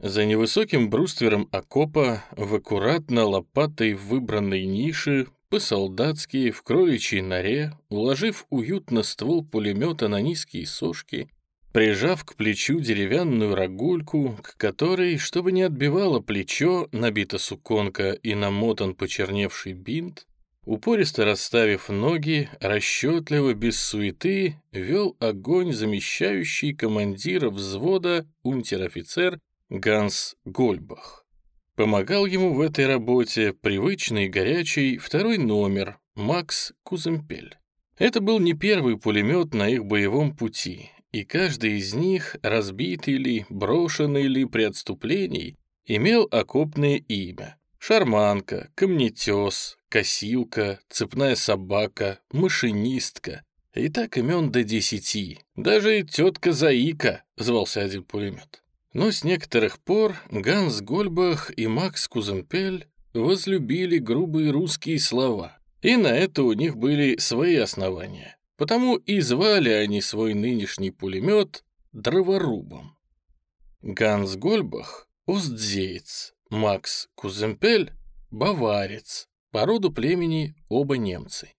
За невысоким бруствером окопа в аккуратно лопатой выбранной нише по-солдатски в кроличьей норе, уложив уютно ствол пулемета на низкие сошки, прижав к плечу деревянную рогульку, к которой, чтобы не отбивало плечо, набита суконка и намотан почерневший бинт, упористо расставив ноги, расчетливо, без суеты, вел огонь замещающий командира взвода унтер-офицер Ганс Гольбах. Помогал ему в этой работе привычный горячий второй номер Макс Куземпель. Это был не первый пулемет на их боевом пути, и каждый из них, разбитый ли, брошенный ли при отступлении, имел окопное имя. Шарманка, камнетес, косилка, цепная собака, машинистка. И так имен до десяти. Даже тетка Заика звался один пулемет. Но с некоторых пор Ганс Гольбах и Макс Куземпель возлюбили грубые русские слова, и на это у них были свои основания. Потому и звали они свой нынешний пулемет дроворубом. Ганс Гольбах — остзеец, Макс Куземпель — баварец, по роду племени оба немцы.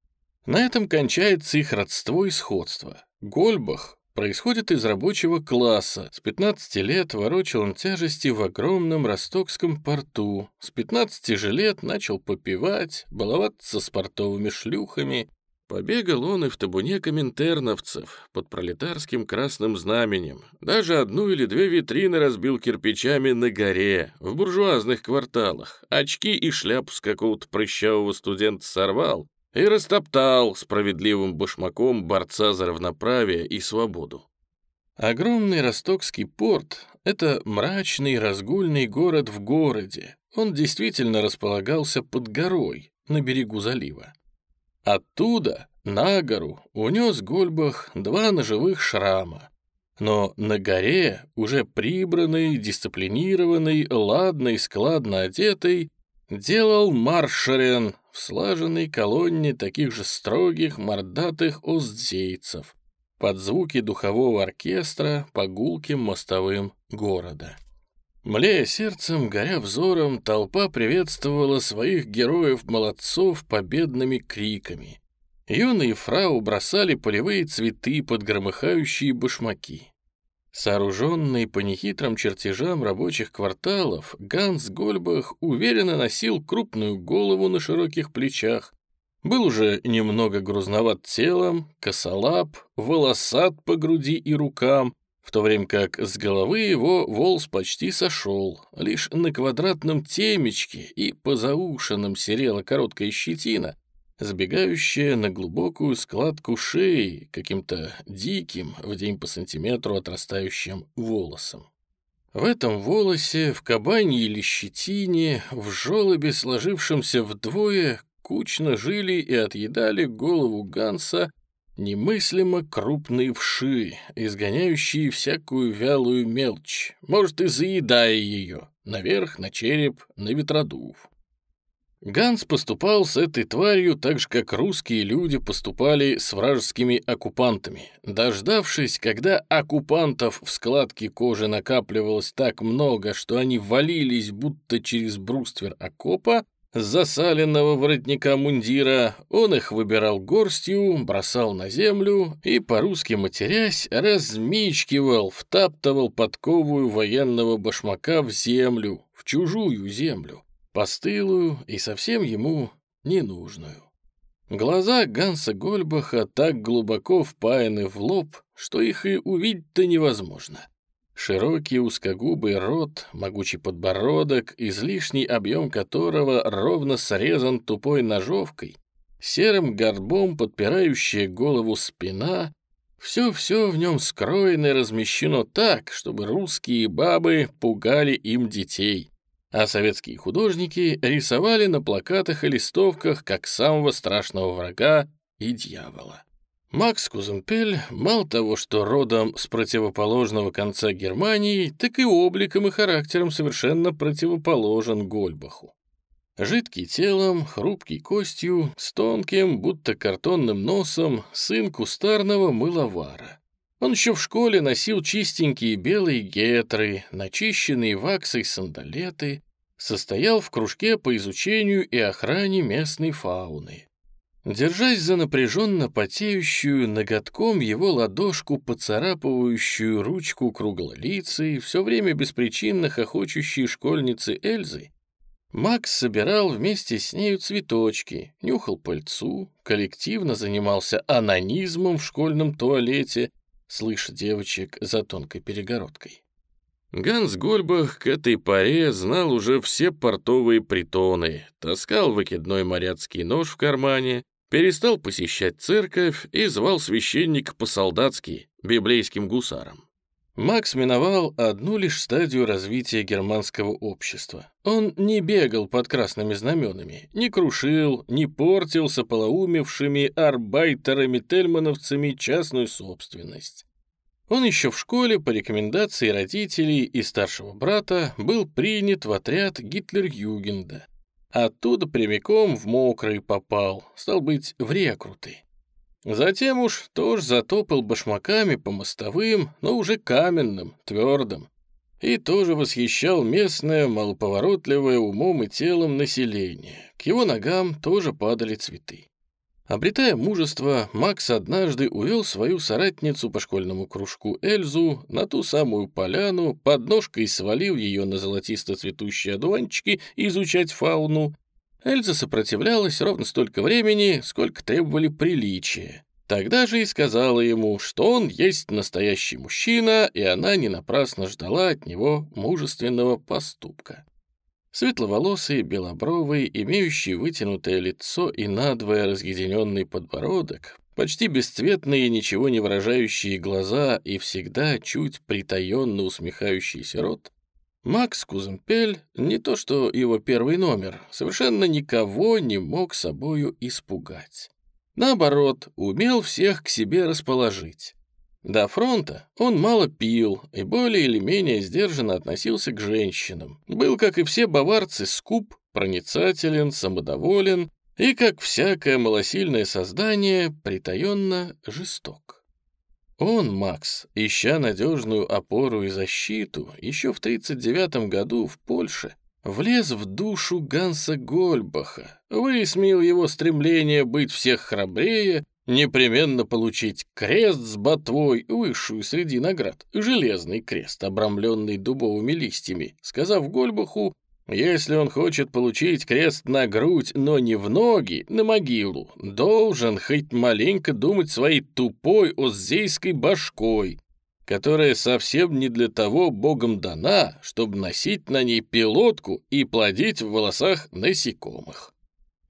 На этом кончается их родство и сходство. Гольбах происходит из рабочего класса. С 15 лет ворочал он тяжести в огромном ростокском порту. С 15 же лет начал попивать, баловаться с портовыми шлюхами. Побегал он и в табуне коминтерновцев под пролетарским красным знаменем. Даже одну или две витрины разбил кирпичами на горе, в буржуазных кварталах. Очки и шляпу с какого-то прыщавого студента сорвал, и растоптал справедливым башмаком борца за равноправие и свободу. Огромный ростокский порт — это мрачный разгульный город в городе. Он действительно располагался под горой, на берегу залива. Оттуда, на гору, унес Гольбах два ножевых шрама. Но на горе, уже прибранный, дисциплинированный, ладный, складно одетый, делал маршерен в слаженной колонне таких же строгих, мордатых остзейцев под звуки духового оркестра по гулким мостовым города. Млея сердцем, горя взором, толпа приветствовала своих героев-молодцов победными криками. Юные фрау бросали полевые цветы под громыхающие башмаки. Сооруженный по нехитрым чертежам рабочих кварталов, Ганс Гольбах уверенно носил крупную голову на широких плечах, был уже немного грузноват телом, косолап, волосат по груди и рукам, в то время как с головы его волос почти сошел, лишь на квадратном темечке и по заушенным серела короткая щетина, сбегающая на глубокую складку шеи каким-то диким в день по сантиметру отрастающим волосом. В этом волосе, в кабане или щетине, в желобе, сложившемся вдвое, кучно жили и отъедали голову Ганса немыслимо крупные вши, изгоняющие всякую вялую мелочь, может, и заедая ее, наверх, на череп, на ветродув. Ганс поступал с этой тварью так же, как русские люди поступали с вражескими оккупантами. Дождавшись, когда оккупантов в складке кожи накапливалось так много, что они валились будто через бруствер окопа, засаленного воротника мундира, он их выбирал горстью, бросал на землю и, по-русски матерясь, размичкивал, втаптывал подковую военного башмака в землю, в чужую землю постылую и совсем ему ненужную. Глаза Ганса Гольбаха так глубоко впаяны в лоб, что их и увидеть-то невозможно. Широкий узкогубый рот, могучий подбородок, излишний объем которого ровно срезан тупой ножовкой, серым горбом подпирающая голову спина, все-все в нем скроено и размещено так, чтобы русские бабы пугали им детей а советские художники рисовали на плакатах и листовках как самого страшного врага и дьявола. Макс Кузенпель мало того, что родом с противоположного конца Германии, так и обликом и характером совершенно противоположен Гольбаху. Жидкий телом, хрупкий костью, с тонким, будто картонным носом, сын кустарного мыловара. Он еще в школе носил чистенькие белые гетры, начищенные ваксой сандалеты, состоял в кружке по изучению и охране местной фауны. Держась за напряженно потеющую, ноготком его ладошку, поцарапывающую ручку круглолицей, все время беспричинно хохочущей школьницы Эльзы, Макс собирал вместе с нею цветочки, нюхал пыльцу, коллективно занимался анонизмом в школьном туалете, слыша девочек за тонкой перегородкой. Ганс Гольбах к этой поре знал уже все портовые притоны, таскал выкидной моряцкий нож в кармане, перестал посещать церковь и звал священника по-солдатски, библейским гусарам. Макс миновал одну лишь стадию развития германского общества. Он не бегал под красными знаменами, не крушил, не портился полоумевшими арбайтерами-тельмановцами частную собственность. Он еще в школе по рекомендации родителей и старшего брата был принят в отряд Гитлер-Югенда. Оттуда прямиком в мокрый попал, стал быть, в рекруты. Затем уж тоже затопал башмаками по мостовым, но уже каменным, твердым. И тоже восхищал местное, малоповоротливое умом и телом население. К его ногам тоже падали цветы. Обретая мужество, Макс однажды увел свою соратницу по школьному кружку Эльзу на ту самую поляну, под ножкой свалил ее на золотисто цветущие одуванчики изучать фауну. Эльза сопротивлялась ровно столько времени, сколько требовали приличия. Тогда же и сказала ему, что он есть настоящий мужчина, и она не напрасно ждала от него мужественного поступка. Светловолосый, белобровый, имеющий вытянутое лицо и надвое разъединенный подбородок, почти бесцветные, ничего не выражающие глаза и всегда чуть притаенно усмехающийся рот, Макс Куземпель, не то что его первый номер, совершенно никого не мог собою испугать. Наоборот, умел всех к себе расположить. До фронта он мало пил и более или менее сдержанно относился к женщинам. Был, как и все баварцы, скуп, проницателен, самодоволен и, как всякое малосильное создание, притаенно жесток. Он, Макс, ища надежную опору и защиту, еще в 1939 году в Польше, влез в душу Ганса Гольбаха, высмеял его стремление быть всех храбрее непременно получить крест с ботвой, высшую среди наград, железный крест, обрамленный дубовыми листьями, сказав Гольбаху, если он хочет получить крест на грудь, но не в ноги, на могилу, должен хоть маленько думать своей тупой оззейской башкой, которая совсем не для того богом дана, чтобы носить на ней пилотку и плодить в волосах насекомых.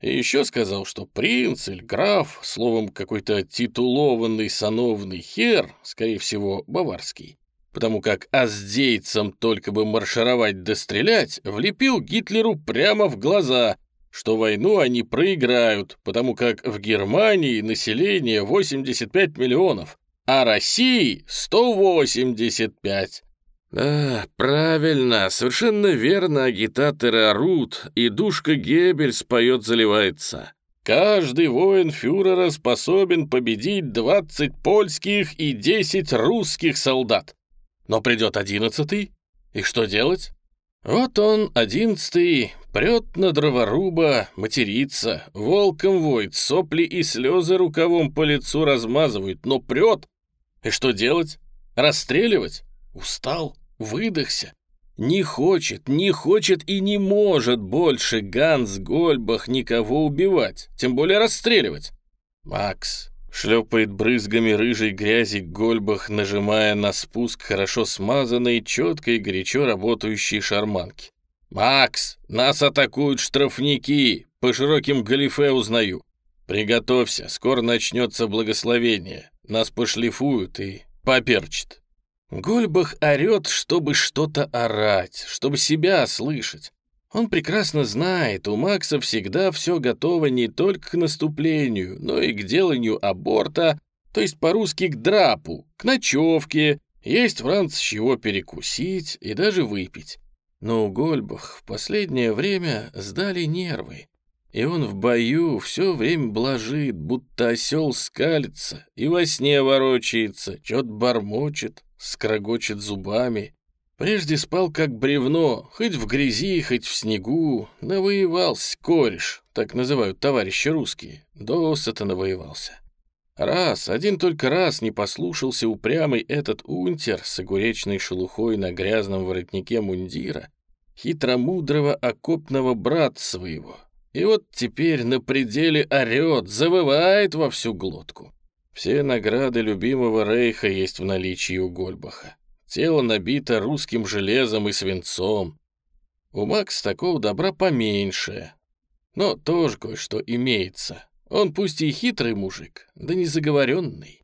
И еще сказал, что принц или граф, словом, какой-то титулованный сановный хер, скорее всего, баварский, потому как аздейцам только бы маршировать да стрелять, влепил Гитлеру прямо в глаза, что войну они проиграют, потому как в Германии население 85 миллионов, а России 185. Да, правильно, совершенно верно агитаторы орут, и душка Геббельс поет заливается. Каждый воин фюрера способен победить 20 польских и 10 русских солдат. Но придет одиннадцатый, и что делать? Вот он, одиннадцатый, прет на дроворуба, матерится, волком воет, сопли и слезы рукавом по лицу размазывают, но прет. И что делать? Расстреливать? Устал, выдохся. Не хочет, не хочет и не может больше Ганс Гольбах никого убивать, тем более расстреливать. Макс шлепает брызгами рыжей грязи Гольбах, нажимая на спуск хорошо смазанной, четкой, горячо работающей шарманки. «Макс, нас атакуют штрафники, по широким галифе узнаю. Приготовься, скоро начнется благословение, нас пошлифуют и поперчат». Гольбах орет, чтобы что-то орать, чтобы себя слышать. Он прекрасно знает, у Макса всегда все готово не только к наступлению, но и к деланию аборта, то есть по-русски к драпу, к ночевке, есть Франц чего перекусить и даже выпить. Но у Гольбах в последнее время сдали нервы. И он в бою все время блажит, будто осел скалится и во сне ворочается, чё-то бормочет, скрогочет зубами. Прежде спал как бревно, хоть в грязи, хоть в снегу. Навоевался кореш, так называют товарищи русские. Досыта навоевался. Раз, один только раз не послушался упрямый этот унтер с огуречной шелухой на грязном воротнике мундира, хитромудрого окопного брата своего. И вот теперь на пределе орет, завывает во всю глотку. Все награды любимого Рейха есть в наличии у Гольбаха. Тело набито русским железом и свинцом. У Макса такого добра поменьше, но тоже кое-что имеется. Он пусть и хитрый мужик, да не заговоренный.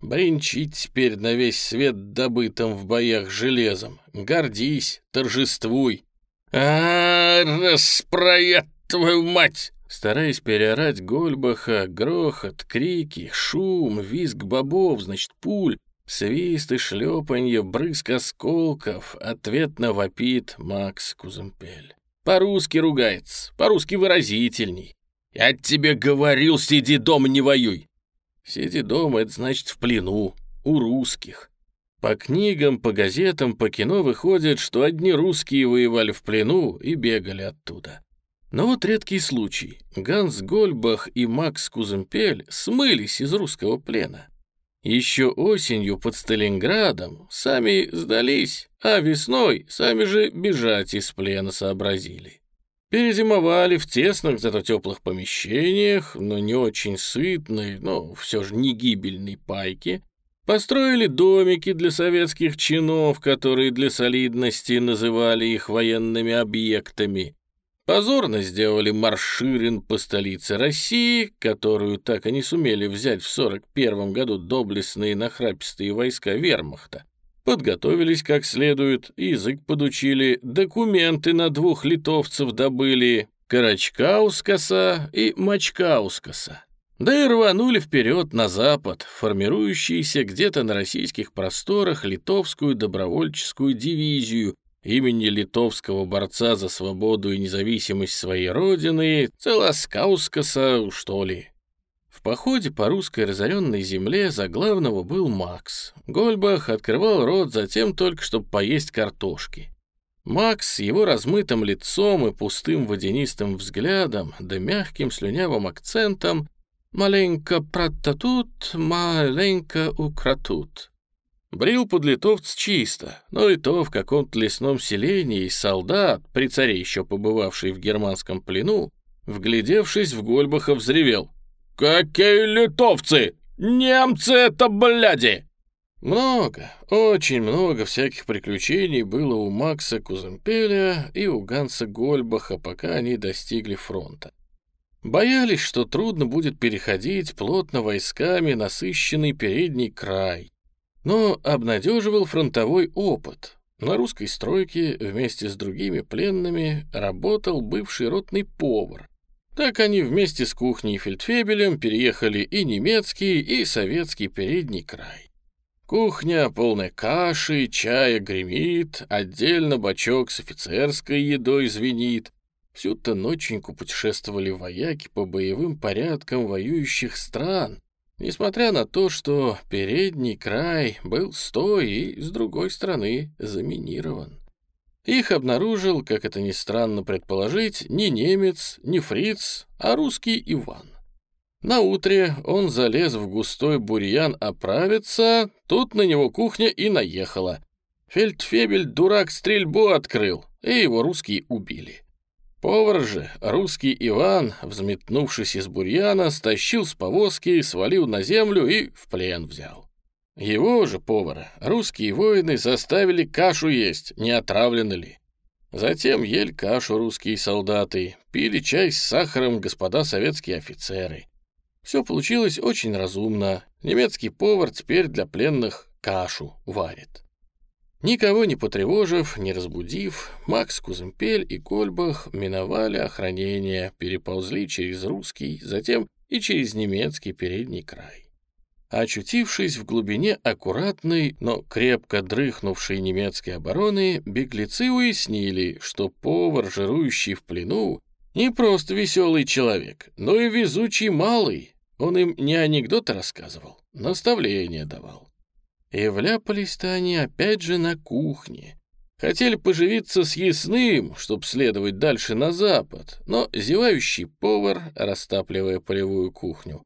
Бринчить теперь на весь свет добытым в боях железом. Гордись, торжествуй. а, распроят твою мать!» Стараясь переорать Гольбаха, грохот, крики, шум, визг бобов, значит, пуль, Свист и шлепанье, брызг осколков, ответно вопит Макс Куземпель. По-русски ругается, по-русски выразительней. «Я тебе говорил, сиди дома, не воюй!» Сиди дома — это значит в плену, у русских. По книгам, по газетам, по кино выходит, что одни русские воевали в плену и бегали оттуда. Но вот редкий случай. Ганс Гольбах и Макс Куземпель смылись из русского плена. Еще осенью под Сталинградом сами сдались, а весной сами же бежать из плена сообразили. Перезимовали в тесных, зато теплых помещениях, но не очень сытной, но все же не гибельной пайке, построили домики для советских чинов, которые для солидности называли их военными объектами, Позорно сделали марширин по столице России, которую так и не сумели взять в 41 году доблестные нахрапистые войска вермахта. Подготовились как следует, язык подучили, документы на двух литовцев добыли, Карачкаускаса и Мачкаускаса. Да и рванули вперед на запад, формирующиеся где-то на российских просторах литовскую добровольческую дивизию, имени литовского борца за свободу и независимость своей родины, Целоскаускаса, что ли. В походе по русской разоренной земле за главного был Макс. Гольбах открывал рот затем только, чтобы поесть картошки. Макс с его размытым лицом и пустым водянистым взглядом, да мягким слюнявым акцентом «маленько протатут, маленько укратут» Брил подлитовц чисто, но и то в каком-то лесном селении солдат, при царе еще побывавший в германском плену, вглядевшись в Гольбаха, взревел. «Какие литовцы! Немцы это, бляди!» Много, очень много всяких приключений было у Макса Куземпеля и у Ганса Гольбаха, пока они достигли фронта. Боялись, что трудно будет переходить плотно войсками насыщенный передний край, но обнадеживал фронтовой опыт. На русской стройке вместе с другими пленными работал бывший ротный повар. Так они вместе с кухней и фельдфебелем переехали и немецкий, и советский передний край. Кухня полная каши, чая гремит, отдельно бачок с офицерской едой звенит. Всю-то ноченьку путешествовали вояки по боевым порядкам воюющих стран, Несмотря на то, что передний край был с той и с другой стороны заминирован. Их обнаружил, как это ни странно предположить, не немец, не фриц, а русский Иван. На утре он залез в густой бурьян оправиться, тут на него кухня и наехала. Фельдфебель дурак стрельбу открыл, и его русские убили. Повар же, русский Иван, взметнувшись из бурьяна, стащил с повозки, свалил на землю и в плен взял. Его же повара русские воины заставили кашу есть, не отравлено ли. Затем ели кашу русские солдаты, пили чай с сахаром господа советские офицеры. Все получилось очень разумно. Немецкий повар теперь для пленных кашу варит. Никого не потревожив, не разбудив, Макс Куземпель и Кольбах миновали охранение, переползли через русский, затем и через немецкий передний край. Очутившись в глубине аккуратной, но крепко дрыхнувшей немецкой обороны, беглецы уяснили, что повар, жирующий в плену, Не просто веселый человек, но и везучий малый. Он им не анекдоты рассказывал, наставления давал. И вляпались-то они опять же на кухне. Хотели поживиться с ясным, чтоб следовать дальше на запад, но зевающий повар, растапливая полевую кухню,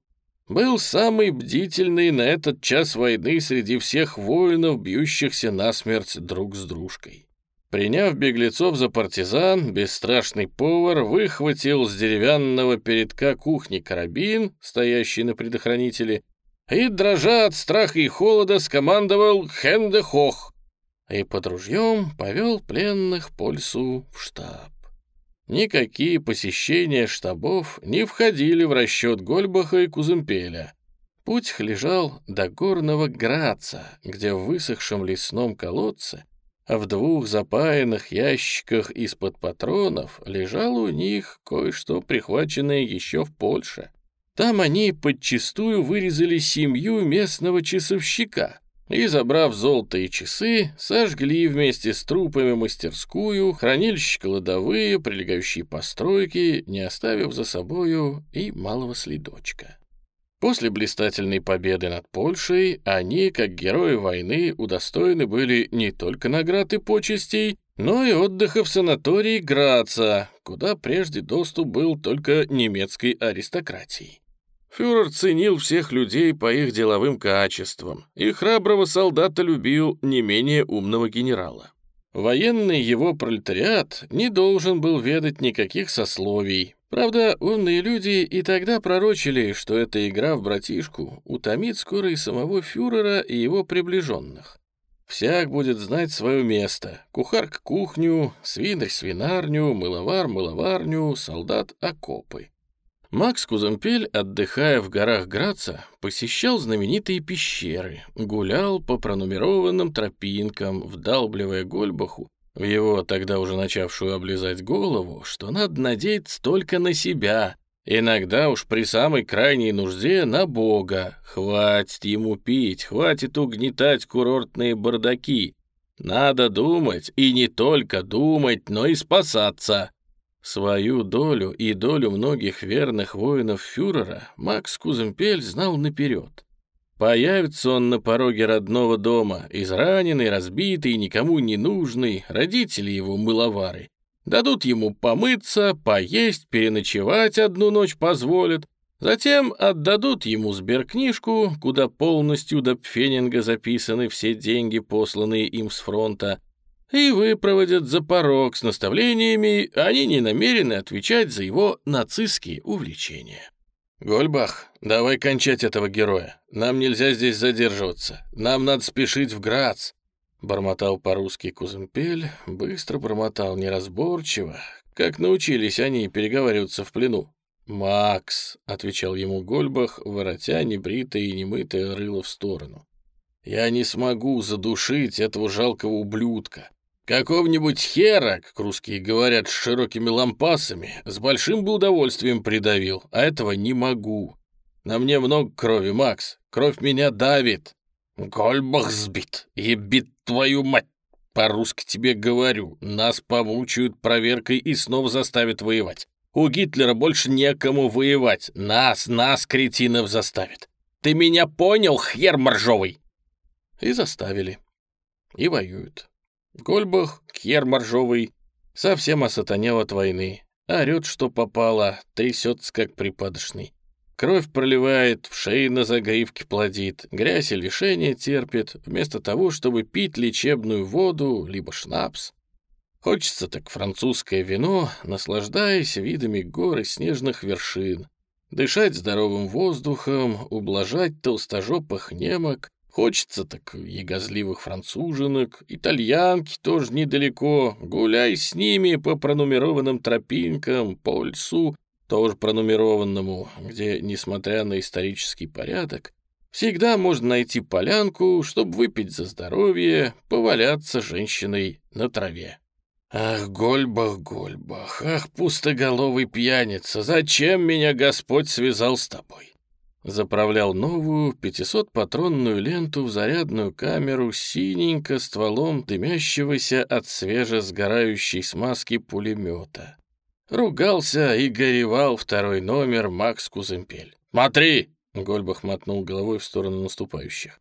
был самый бдительный на этот час войны среди всех воинов, бьющихся насмерть друг с дружкой. Приняв беглецов за партизан, бесстрашный повар выхватил с деревянного передка кухни карабин, стоящий на предохранителе, и, дрожа от страха и холода, скомандовал «Хенде-хох!» и под ружьем повел пленных Польсу в штаб. Никакие посещения штабов не входили в расчет Гольбаха и Кузымпеля. Путь лежал до горного Граца, где в высохшем лесном колодце а в двух запаянных ящиках из-под патронов лежало у них кое-что прихваченное еще в Польше. Там они подчистую вырезали семью местного часовщика и, забрав золото и часы, сожгли вместе с трупами мастерскую, хранилище кладовые, прилегающие постройки, не оставив за собою и малого следочка. После блистательной победы над Польшей они, как герои войны, удостоены были не только наград и почестей, но и отдыха в санатории Граца, куда прежде доступ был только немецкой аристократии. Фюрер ценил всех людей по их деловым качествам, и храброго солдата любил не менее умного генерала. Военный его пролетариат не должен был ведать никаких сословий, Правда, умные люди и тогда пророчили, что эта игра в братишку утомит скоро и самого фюрера и его приближенных. Всяк будет знать свое место. Кухарка — кухню, свинарь — свинарню, мыловар — мыловарню, солдат — окопы. Макс Кузампель, отдыхая в горах Граца, посещал знаменитые пещеры, гулял по пронумерованным тропинкам, вдалбливая Гольбаху в его тогда уже начавшую облизать голову, что надо надеяться только на себя, иногда уж при самой крайней нужде на Бога. Хватит ему пить, хватит угнетать курортные бардаки. Надо думать, и не только думать, но и спасаться. Свою долю и долю многих верных воинов фюрера Макс Куземпель знал наперед. Появится он на пороге родного дома, израненный, разбитый, никому не нужный, родители его мыловары. Дадут ему помыться, поесть, переночевать одну ночь позволят, затем отдадут ему сберкнижку, куда полностью до пфенинга записаны все деньги, посланные им с фронта, и выпроводят за порог с наставлениями, они не намерены отвечать за его нацистские увлечения. «Гольбах, давай кончать этого героя. Нам нельзя здесь задерживаться. Нам надо спешить в Грац». Бормотал по-русски Куземпель, быстро бормотал неразборчиво, как научились они переговариваться в плену. «Макс», — отвечал ему Гольбах, воротя небритое и немытое рыло в сторону. «Я не смогу задушить этого жалкого ублюдка. Какого-нибудь хера, как русские говорят, с широкими лампасами, с большим бы удовольствием придавил, а этого не могу. На мне много крови, Макс, кровь меня давит. Гольбах сбит, ебит твою мать. По-русски тебе говорю, нас помучают проверкой и снова заставят воевать. У Гитлера больше некому воевать. Нас, нас, кретинов, заставит. Ты меня понял, хер моржовый? И заставили. И воюют. Гольбах, Кьер Моржовый, совсем осатанел от войны. Орет, что попало, трясется, как припадочный. Кровь проливает, в шее на загривке плодит, грязь и лишение терпит, вместо того, чтобы пить лечебную воду, либо шнапс. Хочется так французское вино, наслаждаясь видами гор и снежных вершин, дышать здоровым воздухом, ублажать толстожопых немок, Хочется так ягозливых француженок, итальянки тоже недалеко, гуляй с ними по пронумерованным тропинкам, по льсу, тоже пронумерованному, где, несмотря на исторический порядок, всегда можно найти полянку, чтобы выпить за здоровье, поваляться женщиной на траве. Ах, Гольбах, Гольбах, ах, пустоголовый пьяница, зачем меня Господь связал с тобой? Заправлял новую 500-патронную ленту в зарядную камеру синенько стволом дымящегося от свежесгорающей смазки пулемета. Ругался и горевал второй номер Макс Куземпель. «Смотри!» — Гольбах мотнул головой в сторону наступающих.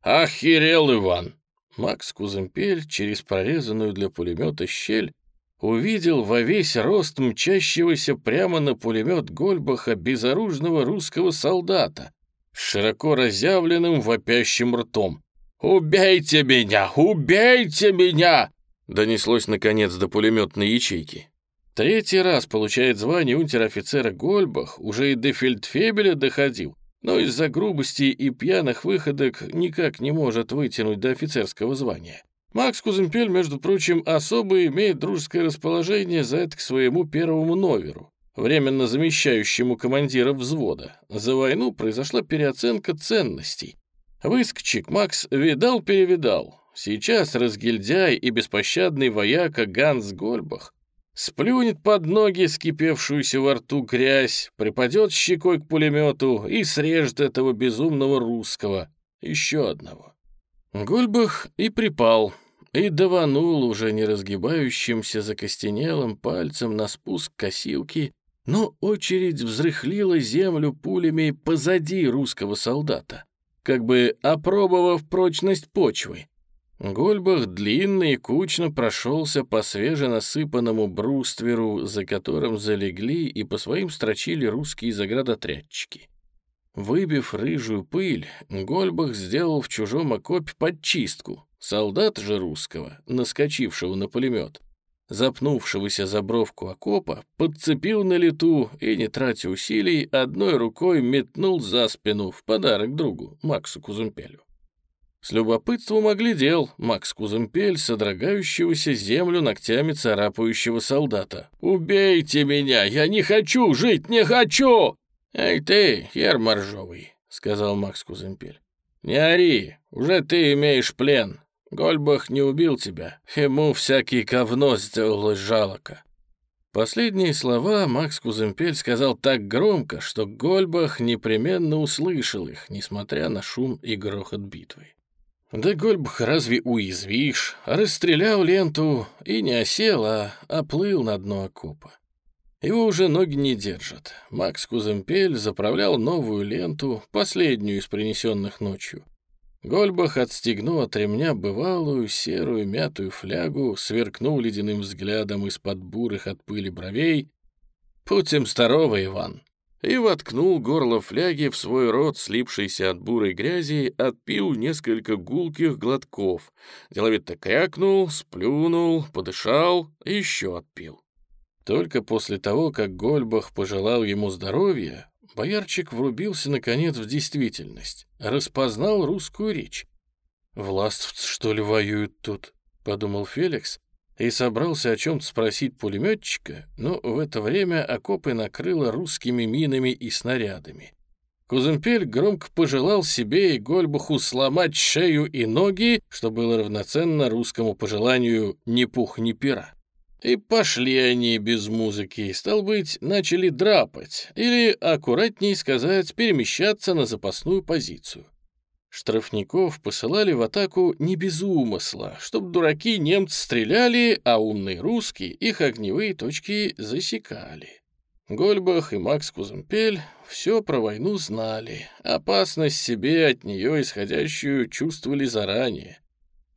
«Охерел, Иван!» Макс Куземпель через прорезанную для пулемета щель увидел во весь рост мчащегося прямо на пулемет Гольбаха безоружного русского солдата с широко разъявленным вопящим ртом. «Убейте меня! Убейте меня!» Донеслось, наконец, до пулеметной ячейки. Третий раз получает звание унтер-офицера Гольбах, уже и до фельдфебеля доходил, но из-за грубости и пьяных выходок никак не может вытянуть до офицерского звания. Макс Куземпель, между прочим, особо имеет дружеское расположение за это к своему первому номеру, временно замещающему командира взвода. За войну произошла переоценка ценностей. Выскочик Макс видал-перевидал. Сейчас разгильдяй и беспощадный вояка Ганс Гольбах сплюнет под ноги скипевшуюся во рту грязь, припадет щекой к пулемету и срежет этого безумного русского, еще одного. Гольбах и припал, и даванул уже не разгибающимся закостенелым пальцем на спуск косилки, но очередь взрыхлила землю пулями позади русского солдата, как бы опробовав прочность почвы. Гольбах длинно и кучно прошелся по свеженасыпанному брустверу, за которым залегли и по своим строчили русские заградотрядчики. Выбив рыжую пыль, Гольбах сделал в чужом окопе подчистку, Солдат же русского, наскочившего на пулемет, запнувшегося за бровку окопа, подцепил на лету и, не тратя усилий, одной рукой метнул за спину в подарок другу, Максу Кузумпелю. С любопытством оглядел Макс Кузумпель, содрогающегося землю ногтями царапающего солдата. «Убейте меня! Я не хочу жить! Не хочу!» «Эй ты, хер моржовый!» — сказал Макс Кузумпель. «Не ори! Уже ты имеешь плен! Гольбах не убил тебя, ему всякий говно сделалось жалко». Последние слова Макс Куземпель сказал так громко, что Гольбах непременно услышал их, несмотря на шум и грохот битвы. Да Гольбах разве уязвишь? Расстрелял ленту и не осел, а оплыл на дно окопа. Его уже ноги не держат. Макс Куземпель заправлял новую ленту, последнюю из принесенных ночью. Гольбах отстегнул от ремня бывалую серую мятую флягу, сверкнул ледяным взглядом из-под бурых от пыли бровей. «Путем здорово, Иван!» И воткнул горло фляги в свой рот, слипшийся от бурой грязи, отпил несколько гулких глотков. Деловито крякнул, сплюнул, подышал и еще отпил. Только после того, как Гольбах пожелал ему здоровья, Боярчик врубился, наконец, в действительность, распознал русскую речь. «Властовцы, что ли, воюют тут?» — подумал Феликс, и собрался о чем-то спросить пулеметчика, но в это время окопы накрыло русскими минами и снарядами. Куземпель громко пожелал себе и Гольбаху сломать шею и ноги, что было равноценно русскому пожеланию «ни пух, ни пера». И пошли они без музыки, стал быть, начали драпать, или, аккуратнее сказать, перемещаться на запасную позицию. Штрафников посылали в атаку не без умысла, чтобы дураки немцы стреляли, а умные русские их огневые точки засекали. Гольбах и Макс Куземпель все про войну знали, опасность себе от нее исходящую чувствовали заранее.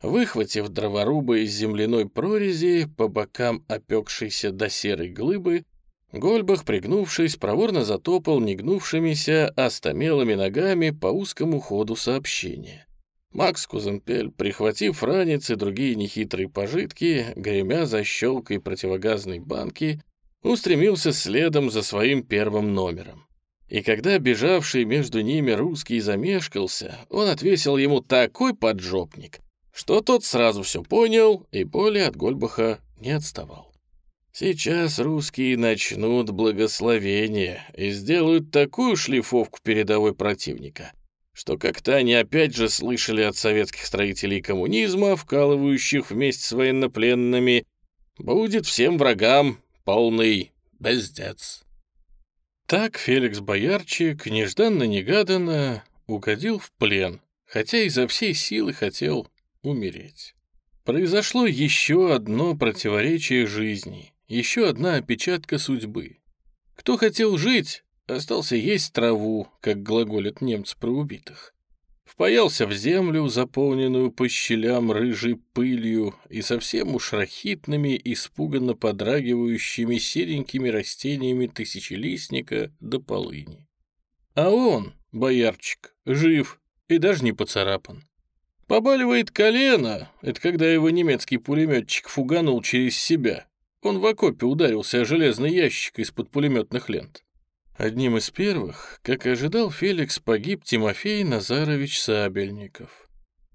Выхватив дроворубы из земляной прорези по бокам опекшейся до серой глыбы, Гольбах, пригнувшись, проворно затопал негнувшимися остомелыми ногами по узкому ходу сообщения. Макс Кузенпель, прихватив ранец и другие нехитрые пожитки, гремя защелкой противогазной банки, устремился следом за своим первым номером. И когда бежавший между ними русский замешкался, он отвесил ему такой поджопник, что тот сразу все понял и более от Гольбаха не отставал. Сейчас русские начнут благословение и сделают такую шлифовку передовой противника, что как-то они опять же слышали от советских строителей коммунизма, вкалывающих вместе с военнопленными, будет всем врагам полный бездец. Так Феликс Боярчик нежданно-негаданно угодил в плен, хотя изо всей силы хотел умереть. Произошло еще одно противоречие жизни, Еще одна опечатка судьбы. Кто хотел жить, остался есть траву, как глаголят немцы про убитых. Впаялся в землю, заполненную по щелям рыжей пылью и совсем уж рахитными, испуганно подрагивающими серенькими растениями тысячелистника до полыни. А он, боярчик, жив и даже не поцарапан. Побаливает колено, это когда его немецкий пулеметчик фуганул через себя. Он в окопе ударился о железный ящик из-под пулеметных лент. Одним из первых, как и ожидал Феликс, погиб Тимофей Назарович Сабельников.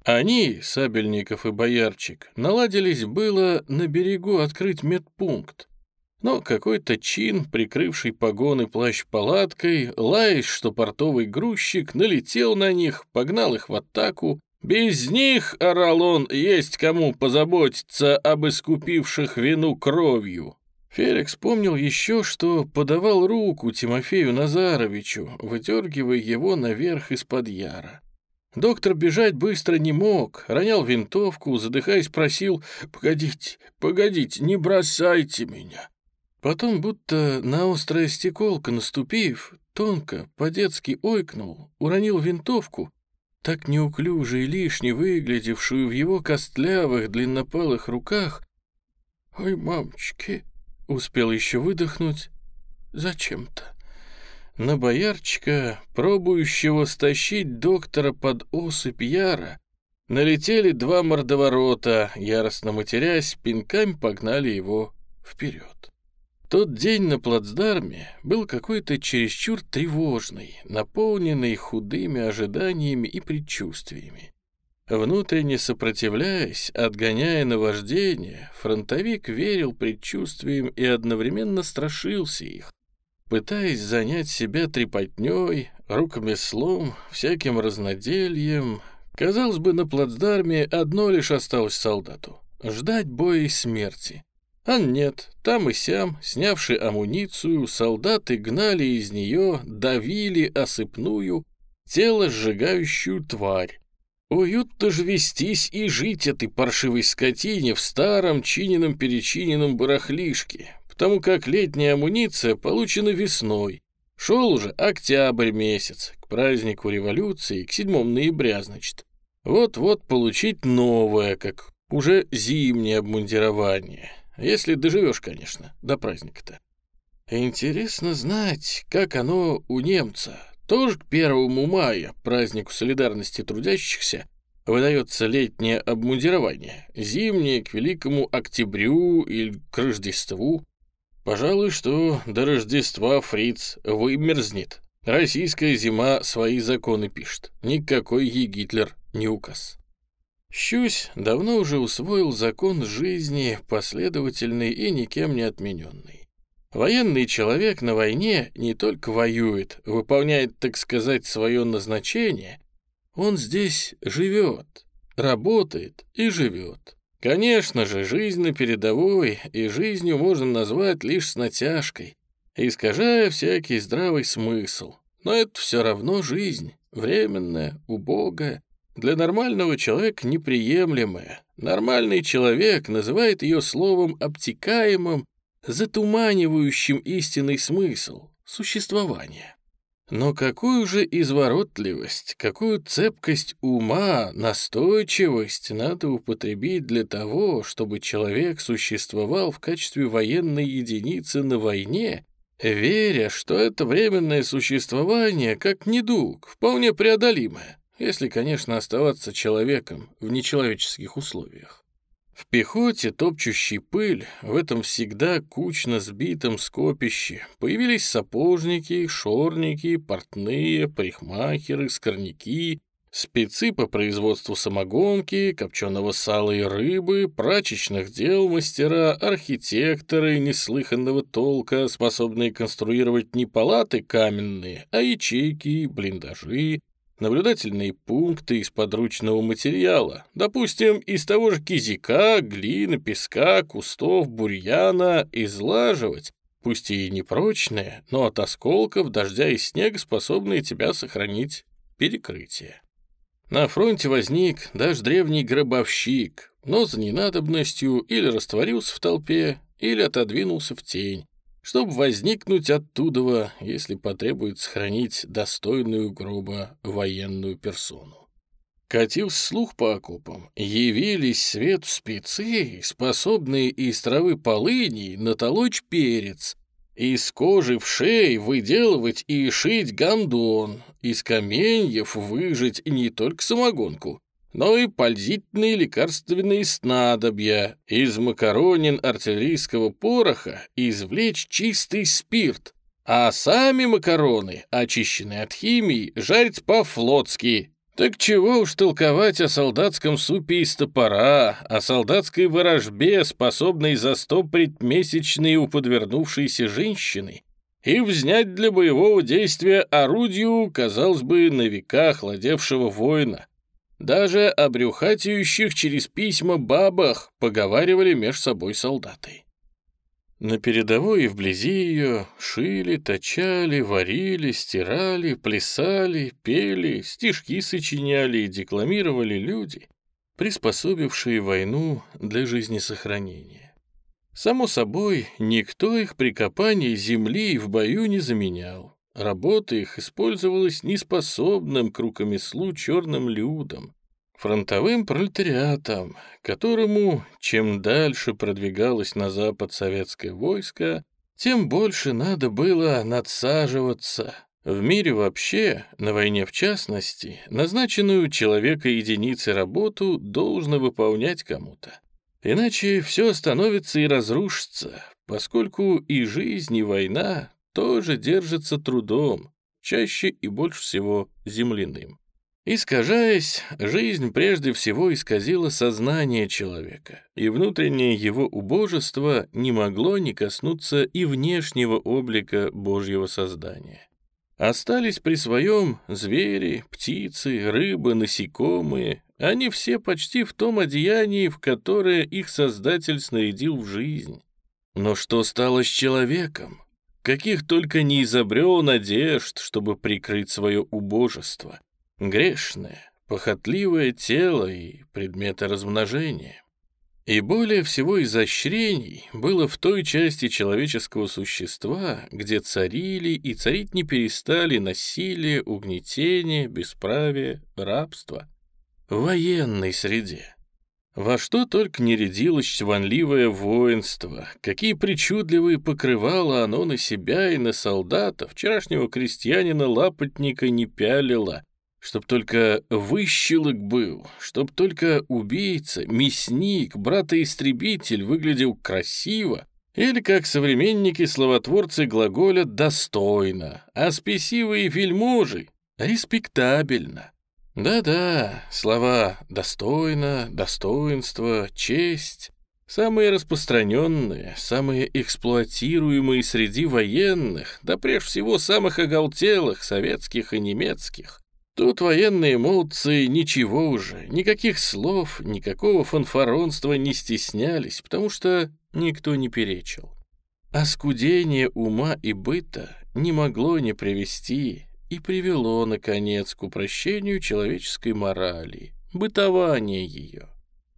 Они, Сабельников и Боярчик, наладились было на берегу открыть медпункт, но какой-то чин, прикрывший погоны плащ-палаткой, лаясь, что портовый грузчик, налетел на них, погнал их в атаку. «Без них, — орал он, — есть кому позаботиться об искупивших вину кровью». Феликс помнил еще, что подавал руку Тимофею Назаровичу, выдергивая его наверх из-под яра. Доктор бежать быстро не мог, ронял винтовку, задыхаясь, просил «Погодите, погодите, не бросайте меня». Потом, будто на острое стеколко наступив, тонко, по-детски ойкнул, уронил винтовку, так неуклюже и лишне выглядевшую в его костлявых длиннопалых руках. «Ой, мамочки!» Успел еще выдохнуть. Зачем-то. На боярчика, пробующего стащить доктора под осыпь яра, налетели два мордоворота, яростно матерясь, пинками погнали его вперед. Тот день на плацдарме был какой-то чересчур тревожный, наполненный худыми ожиданиями и предчувствиями. Внутренне сопротивляясь, отгоняя наваждение, фронтовик верил предчувствиям и одновременно страшился их, пытаясь занять себя трепотней, рукомеслом, всяким разнодельем. Казалось бы, на плацдарме одно лишь осталось солдату — ждать боя и смерти. А нет, там и сям, снявши амуницию, солдаты гнали из нее, давили осыпную, тело сжигающую тварь, Уют-то ж вестись и жить этой паршивой скотине в старом чиненном-перечиненном барахлишке, потому как летняя амуниция получена весной. Шел уже октябрь месяц, к празднику революции, к 7 ноября, значит. Вот-вот получить новое, как уже зимнее обмундирование. Если доживешь, конечно, до праздника-то. Интересно знать, как оно у немца, тоже к 1 мая, празднику солидарности трудящихся, выдается летнее обмундирование, зимнее к Великому Октябрю или к Рождеству. Пожалуй, что до Рождества фриц вымерзнет. Российская зима свои законы пишет. Никакой ей Гитлер не указ. Щусь давно уже усвоил закон жизни, последовательный и никем не отмененный. Военный человек на войне не только воюет, выполняет, так сказать, свое назначение, он здесь живет, работает и живет. Конечно же, жизнь на передовой и жизнью можно назвать лишь с натяжкой, искажая всякий здравый смысл. Но это все равно жизнь, временная, убогая, для нормального человека неприемлемая. Нормальный человек называет ее словом обтекаемым затуманивающим истинный смысл существования. Но какую же изворотливость, какую цепкость ума, настойчивость надо употребить для того, чтобы человек существовал в качестве военной единицы на войне, веря, что это временное существование, как недуг, вполне преодолимое, если, конечно, оставаться человеком в нечеловеческих условиях. В пехоте, топчущей пыль, в этом всегда кучно сбитом скопище, появились сапожники, шорники, портные, парикмахеры, скорняки, спецы по производству самогонки, копченого сала и рыбы, прачечных дел мастера, архитекторы неслыханного толка, способные конструировать не палаты каменные, а ячейки, блиндажи, наблюдательные пункты из подручного материала, допустим, из того же кизика, глины, песка, кустов, бурьяна, излаживать, пусть и непрочные, но от осколков, дождя и снега способные тебя сохранить перекрытие. На фронте возник даже древний гробовщик, но за ненадобностью или растворился в толпе, или отодвинулся в тень, чтобы возникнуть оттуда, если потребуется сохранить достойную гроба военную персону. Катился слух по окопам. Явились свет спецы, способные из травы полыни натолочь перец, из кожи в шее выделывать и шить гондон, из каменьев выжать не только самогонку, но и пользительные лекарственные снадобья, из макаронин артиллерийского пороха извлечь чистый спирт, а сами макароны, очищенные от химии, жарить по-флотски, так чего уж толковать о солдатском супе из топора, о солдатской ворожбе, способной застоприть месячные у подвернувшейся женщины, и взнять для боевого действия орудию, казалось бы, на века охладевшего воина. Даже о брюхатеющих через письма бабах поговаривали меж собой солдаты. На передовой и вблизи ее шили, точали, варили, стирали, плясали, пели, стишки сочиняли и декламировали люди, приспособившие войну для жизнесохранения. Само собой, никто их при копании земли в бою не заменял. Работа их использовалась неспособным к рукомеслу черным людом, фронтовым пролетариатом, которому, чем дальше продвигалось на запад советское войско, тем больше надо было надсаживаться. В мире вообще, на войне в частности, назначенную человека единицы работу должно выполнять кому-то. Иначе все остановится и разрушится, поскольку и жизнь, и война тоже держатся трудом, чаще и больше всего земляным. Искажаясь, жизнь прежде всего исказила сознание человека, и внутреннее его убожество не могло не коснуться и внешнего облика Божьего создания. Остались при своем звери, птицы, рыбы, насекомые, они все почти в том одеянии, в которое их Создатель снарядил в жизнь. Но что стало с человеком? Каких только не изобрел надежд, чтобы прикрыть свое убожество — грешное, похотливое тело и предметы размножения. И более всего изощрений было в той части человеческого существа, где царили и царить не перестали насилие, угнетение, бесправие, рабство. В военной среде. Во что только не рядилось чванливое воинство, какие причудливые покрывала оно на себя и на солдата, вчерашнего крестьянина-лапотника не пялило, Чтоб только выщелок был, чтоб только убийца, мясник, брата-истребитель выглядел красиво, или, как современники-словотворцы глаголят, достойно, а спесивые вельможи — респектабельно. Да-да, слова «достойно», «достоинство», «честь» — самые распространенные, самые эксплуатируемые среди военных, да прежде всего самых оголтелых, советских и немецких. Тут военные молодцы ничего уже, никаких слов, никакого фанфаронства не стеснялись, потому что никто не перечил. Оскудение ума и быта не могло не привести и привело, наконец, к упрощению человеческой морали, бытования ее.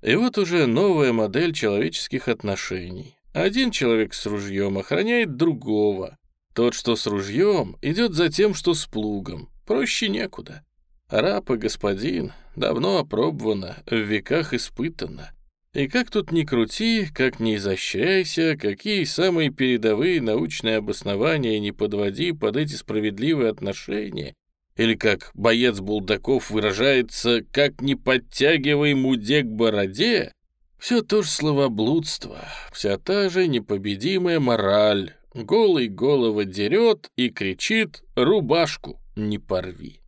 И вот уже новая модель человеческих отношений. Один человек с ружьем охраняет другого. Тот, что с ружьем, идет за тем, что с плугом. Проще некуда. Раб и господин давно опробовано, в веках испытано. И как тут ни крути, как ни изощряйся, какие самые передовые научные обоснования не подводи под эти справедливые отношения, или как боец Булдаков выражается, как не подтягивай муде к бороде, все то же словоблудство, вся та же непобедимая мораль, голый голову дерет и кричит «рубашку не порви».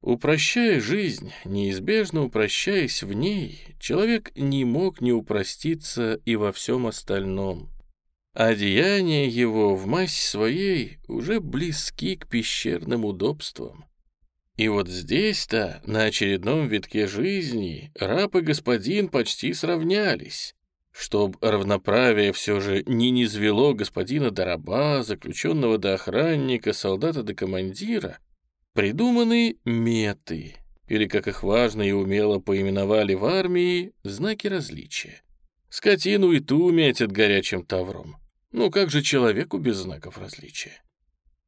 Упрощая жизнь, неизбежно упрощаясь в ней, человек не мог не упроститься и во всем остальном. А его в массе своей уже близки к пещерным удобствам. И вот здесь-то, на очередном витке жизни, раб и господин почти сравнялись. Чтоб равноправие все же не низвело господина до раба, заключенного до охранника, солдата до командира, Придуманы меты, или, как их важно и умело поименовали в армии, знаки различия. Скотину и ту метят горячим тавром. Ну как же человеку без знаков различия?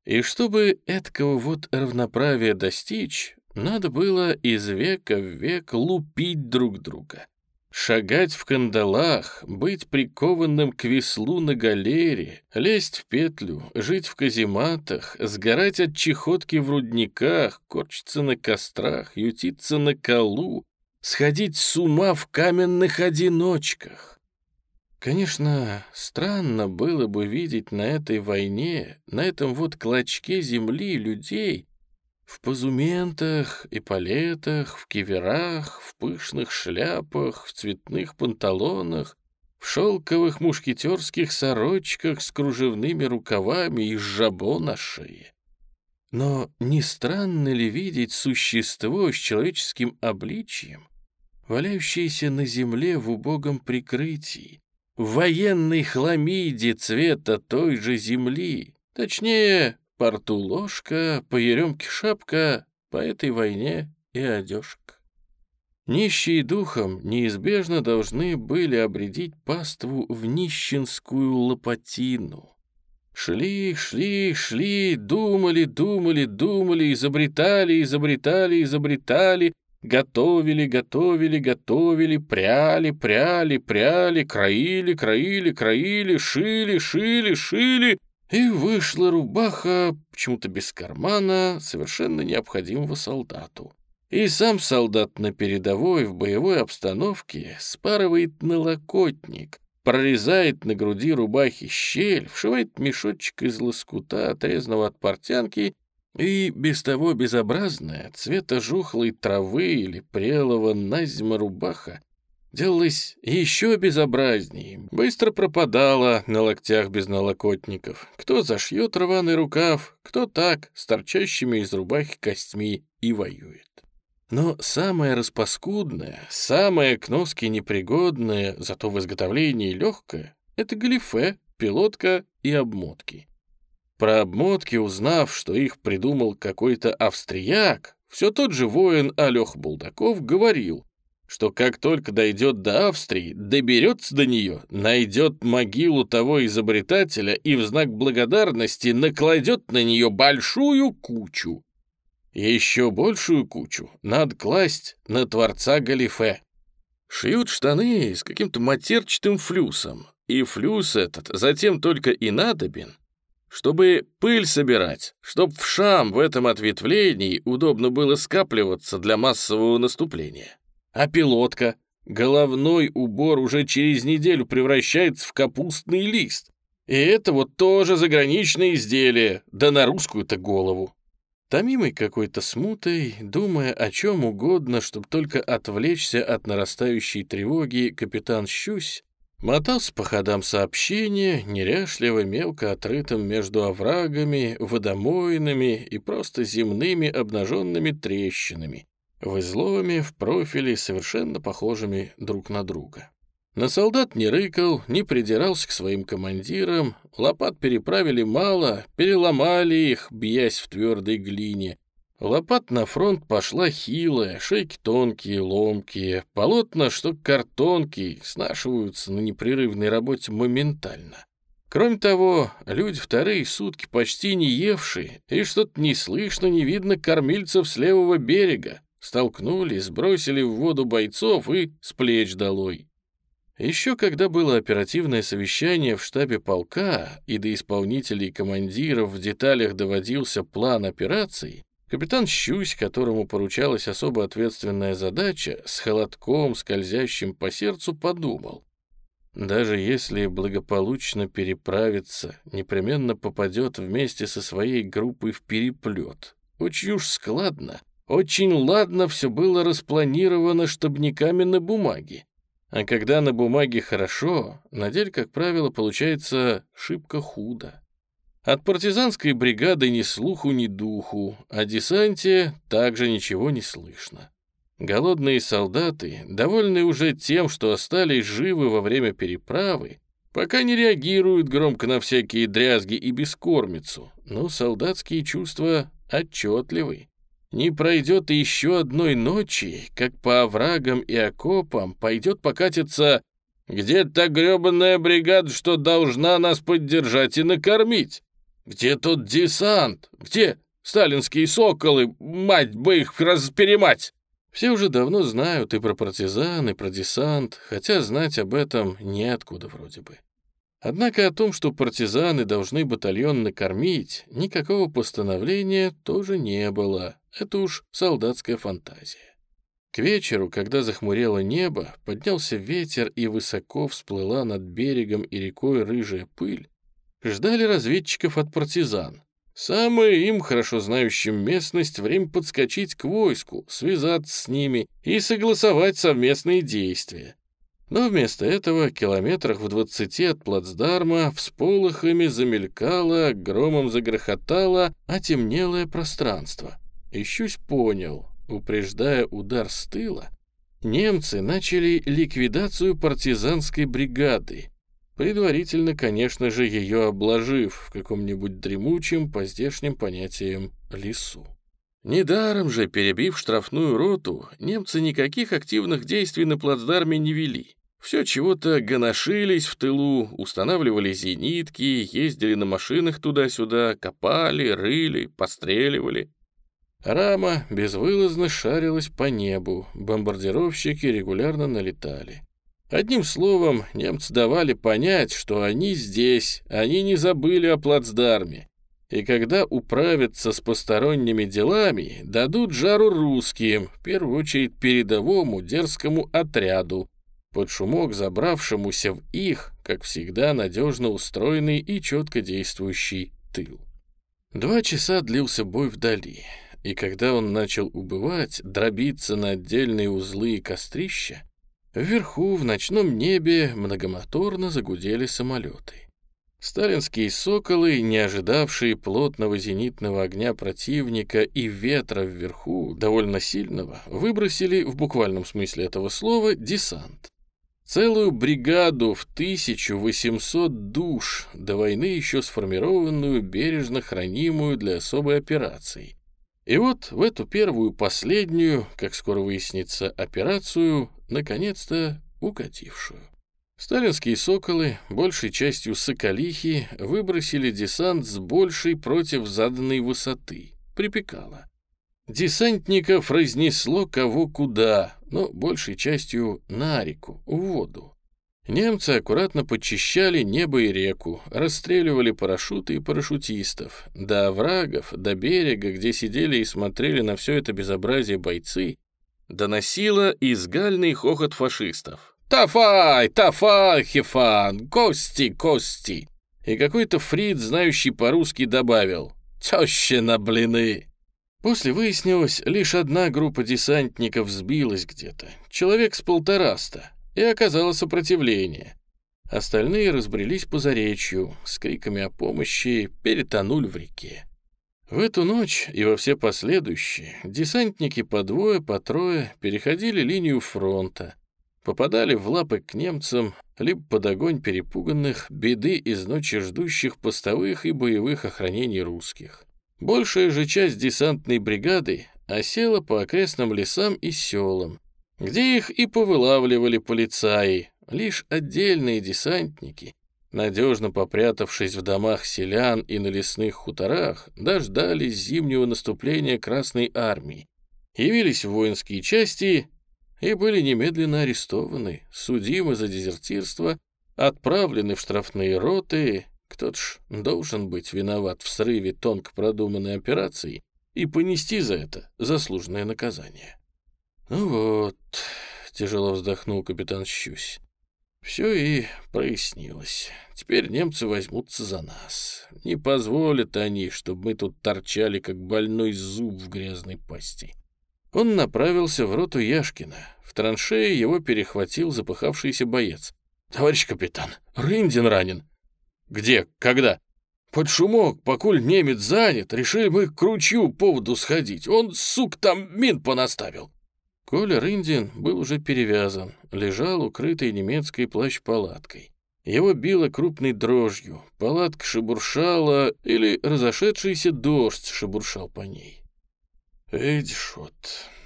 И чтобы этого вот равноправия достичь, надо было из века в век лупить друг друга. Шагать в кандалах, быть прикованным к веслу на галере, лезть в петлю, жить в казематах, сгорать от чехотки в рудниках, корчиться на кострах, ютиться на колу, сходить с ума в каменных одиночках. Конечно, странно было бы видеть на этой войне, на этом вот клочке земли людей, в позументах и палетах, в киверах, в пышных шляпах, в цветных панталонах, в шелковых мушкетерских сорочках с кружевными рукавами и жабо на шее. Но не странно ли видеть существо с человеческим обличием, валяющееся на земле в убогом прикрытии, в военной хламиде цвета той же земли, точнее, порту ложка, по еремке шапка, по этой войне и одежка. Нищие духом неизбежно должны были обредить паству в нищенскую лопатину. Шли, шли, шли, думали, думали, думали, изобретали, изобретали, изобретали, готовили, готовили, готовили, пряли, пряли, пряли, краили, краили, краили, шили, шили, шили — и вышла рубаха, почему-то без кармана, совершенно необходимого солдату. И сам солдат на передовой в боевой обстановке спарывает налокотник, прорезает на груди рубахи щель, вшивает мешочек из лоскута, отрезанного от портянки, и без того безобразная, цвета жухлой травы или прелого назьма рубаха делалось еще безобразнее, быстро пропадала на локтях без налокотников. Кто зашьет рваный рукав, кто так, с торчащими из рубахи костьми и воюет. Но самое распаскудное, самое к носке непригодное, зато в изготовлении легкое, это галифе, пилотка и обмотки. Про обмотки, узнав, что их придумал какой-то австрияк, все тот же воин Алех Булдаков говорил, что как только дойдет до Австрии, доберется до нее, найдет могилу того изобретателя и в знак благодарности накладет на нее большую кучу. Еще большую кучу надо класть на творца Галифе. Шьют штаны с каким-то матерчатым флюсом, и флюс этот затем только и надобен, чтобы пыль собирать, чтоб в шам в этом ответвлении удобно было скапливаться для массового наступления. А пилотка? Головной убор уже через неделю превращается в капустный лист. И это вот тоже заграничное изделие, да на русскую-то голову. Томимый какой-то смутой, думая о чем угодно, чтобы только отвлечься от нарастающей тревоги, капитан Щусь мотался по ходам сообщения, неряшливо мелко отрытым между оврагами, водомойными и просто земными обнаженными трещинами, в изломе, в профиле, совершенно похожими друг на друга. На солдат не рыкал, не придирался к своим командирам, лопат переправили мало, переломали их, бьясь в твердой глине. Лопат на фронт пошла хилая, шейки тонкие, ломкие, полотна, что картонки, снашиваются на непрерывной работе моментально. Кроме того, люди вторые сутки почти не евшие, и что-то не слышно, не видно кормильцев с левого берега. Столкнули, сбросили в воду бойцов и с плеч долой. Еще когда было оперативное совещание в штабе полка и до исполнителей и командиров в деталях доводился план операций, капитан Щусь, которому поручалась особо ответственная задача, с холодком, скользящим по сердцу, подумал. Даже если благополучно переправиться, непременно попадет вместе со своей группой в переплет. Очень уж складно очень ладно все было распланировано штабниками на бумаге. А когда на бумаге хорошо, на деле, как правило, получается шибко худо. От партизанской бригады ни слуху, ни духу, о десанте также ничего не слышно. Голодные солдаты, довольные уже тем, что остались живы во время переправы, пока не реагируют громко на всякие дрязги и бескормицу, но солдатские чувства отчетливы. Не пройдет еще одной ночи, как по оврагам и окопам пойдет покатиться Где та гребаная бригада, что должна нас поддержать и накормить? Где тот десант? Где сталинские соколы? Мать бы их разперемать!» Все уже давно знают и про партизан, и про десант, хотя знать об этом неоткуда вроде бы. Однако о том, что партизаны должны батальон накормить, никакого постановления тоже не было. Это уж солдатская фантазия. К вечеру, когда захмурело небо, поднялся ветер и высоко всплыла над берегом и рекой рыжая пыль, ждали разведчиков от партизан. Самое им, хорошо знающим местность, время подскочить к войску, связаться с ними и согласовать совместные действия. Но вместо этого километрах в двадцати от плацдарма всполохами замелькало, громом загрохотало отемнелое пространство. Ищусь понял, упреждая удар с тыла, немцы начали ликвидацию партизанской бригады, предварительно, конечно же, ее обложив в каком-нибудь дремучем по здешним понятиям лесу. Недаром же, перебив штрафную роту, немцы никаких активных действий на плацдарме не вели. Все чего-то гоношились в тылу, устанавливали зенитки, ездили на машинах туда-сюда, копали, рыли, постреливали. Рама безвылазно шарилась по небу, бомбардировщики регулярно налетали. Одним словом, немцы давали понять, что они здесь, они не забыли о плацдарме. И когда управятся с посторонними делами, дадут жару русским, в первую очередь передовому дерзкому отряду, под шумок забравшемуся в их, как всегда, надежно устроенный и четко действующий тыл. Два часа длился бой вдали, и когда он начал убывать, дробиться на отдельные узлы и кострища, вверху в ночном небе многомоторно загудели самолеты. Сталинские «Соколы», не ожидавшие плотного зенитного огня противника и ветра вверху, довольно сильного, выбросили, в буквальном смысле этого слова, десант. Целую бригаду в 1800 душ, до войны еще сформированную, бережно хранимую для особой операции. И вот в эту первую, последнюю, как скоро выяснится, операцию, наконец-то укатившую. Сталинские «Соколы», большей частью «Соколихи», выбросили десант с большей против заданной высоты. Припекало. Десантников разнесло кого куда, но большей частью на реку, в воду. Немцы аккуратно подчищали небо и реку, расстреливали парашюты и парашютистов. До врагов, до берега, где сидели и смотрели на все это безобразие бойцы, доносило изгальный хохот фашистов. «Тафай! Тафай, Хефан! Кости, кости!» И какой-то фрид, знающий по-русски, добавил «Теща блины!» После выяснилось, лишь одна группа десантников сбилась где-то, человек с полтораста, и оказало сопротивление. Остальные разбрелись по заречью, с криками о помощи перетонули в реке. В эту ночь и во все последующие десантники по двое, по трое переходили линию фронта, попадали в лапы к немцам, либо под огонь перепуганных, беды из ночи ждущих постовых и боевых охранений русских. Большая же часть десантной бригады осела по окрестным лесам и селам, где их и повылавливали полицаи, лишь отдельные десантники, надежно попрятавшись в домах селян и на лесных хуторах, дождались зимнего наступления Красной Армии, явились в воинские части и были немедленно арестованы, судимы за дезертирство, отправлены в штрафные роты кто-то ж должен быть виноват в срыве тонко продуманной операции и понести за это заслуженное наказание. Ну вот, тяжело вздохнул капитан Щусь. Все и прояснилось. Теперь немцы возьмутся за нас. Не позволят они, чтобы мы тут торчали, как больной зуб в грязной пасти. Он направился в роту Яшкина. В траншее его перехватил запыхавшийся боец. «Товарищ капитан, Рындин ранен. «Где? Когда?» «Под шумок, покуль немец занят, решили мы к ручью поводу сходить. Он, сук, там мин понаставил». Коля Рындин был уже перевязан, лежал укрытый немецкой плащ-палаткой. Его било крупной дрожью, палатка шебуршала или разошедшийся дождь шебуршал по ней. «Видишь, вот,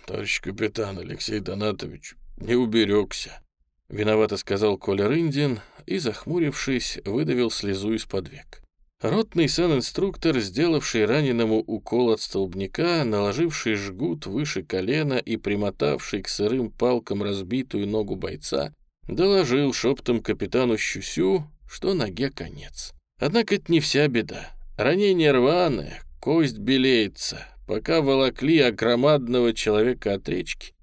товарищ капитан Алексей Донатович не уберегся», виновато сказал Коля Рындин и, захмурившись, выдавил слезу из-под век. Ротный санинструктор, сделавший раненому укол от столбняка, наложивший жгут выше колена и примотавший к сырым палкам разбитую ногу бойца, доложил шептом капитану Щусю, что ноге конец. Однако это не вся беда. Ранение рваное, кость белеется. Пока волокли огромадного человека от речки,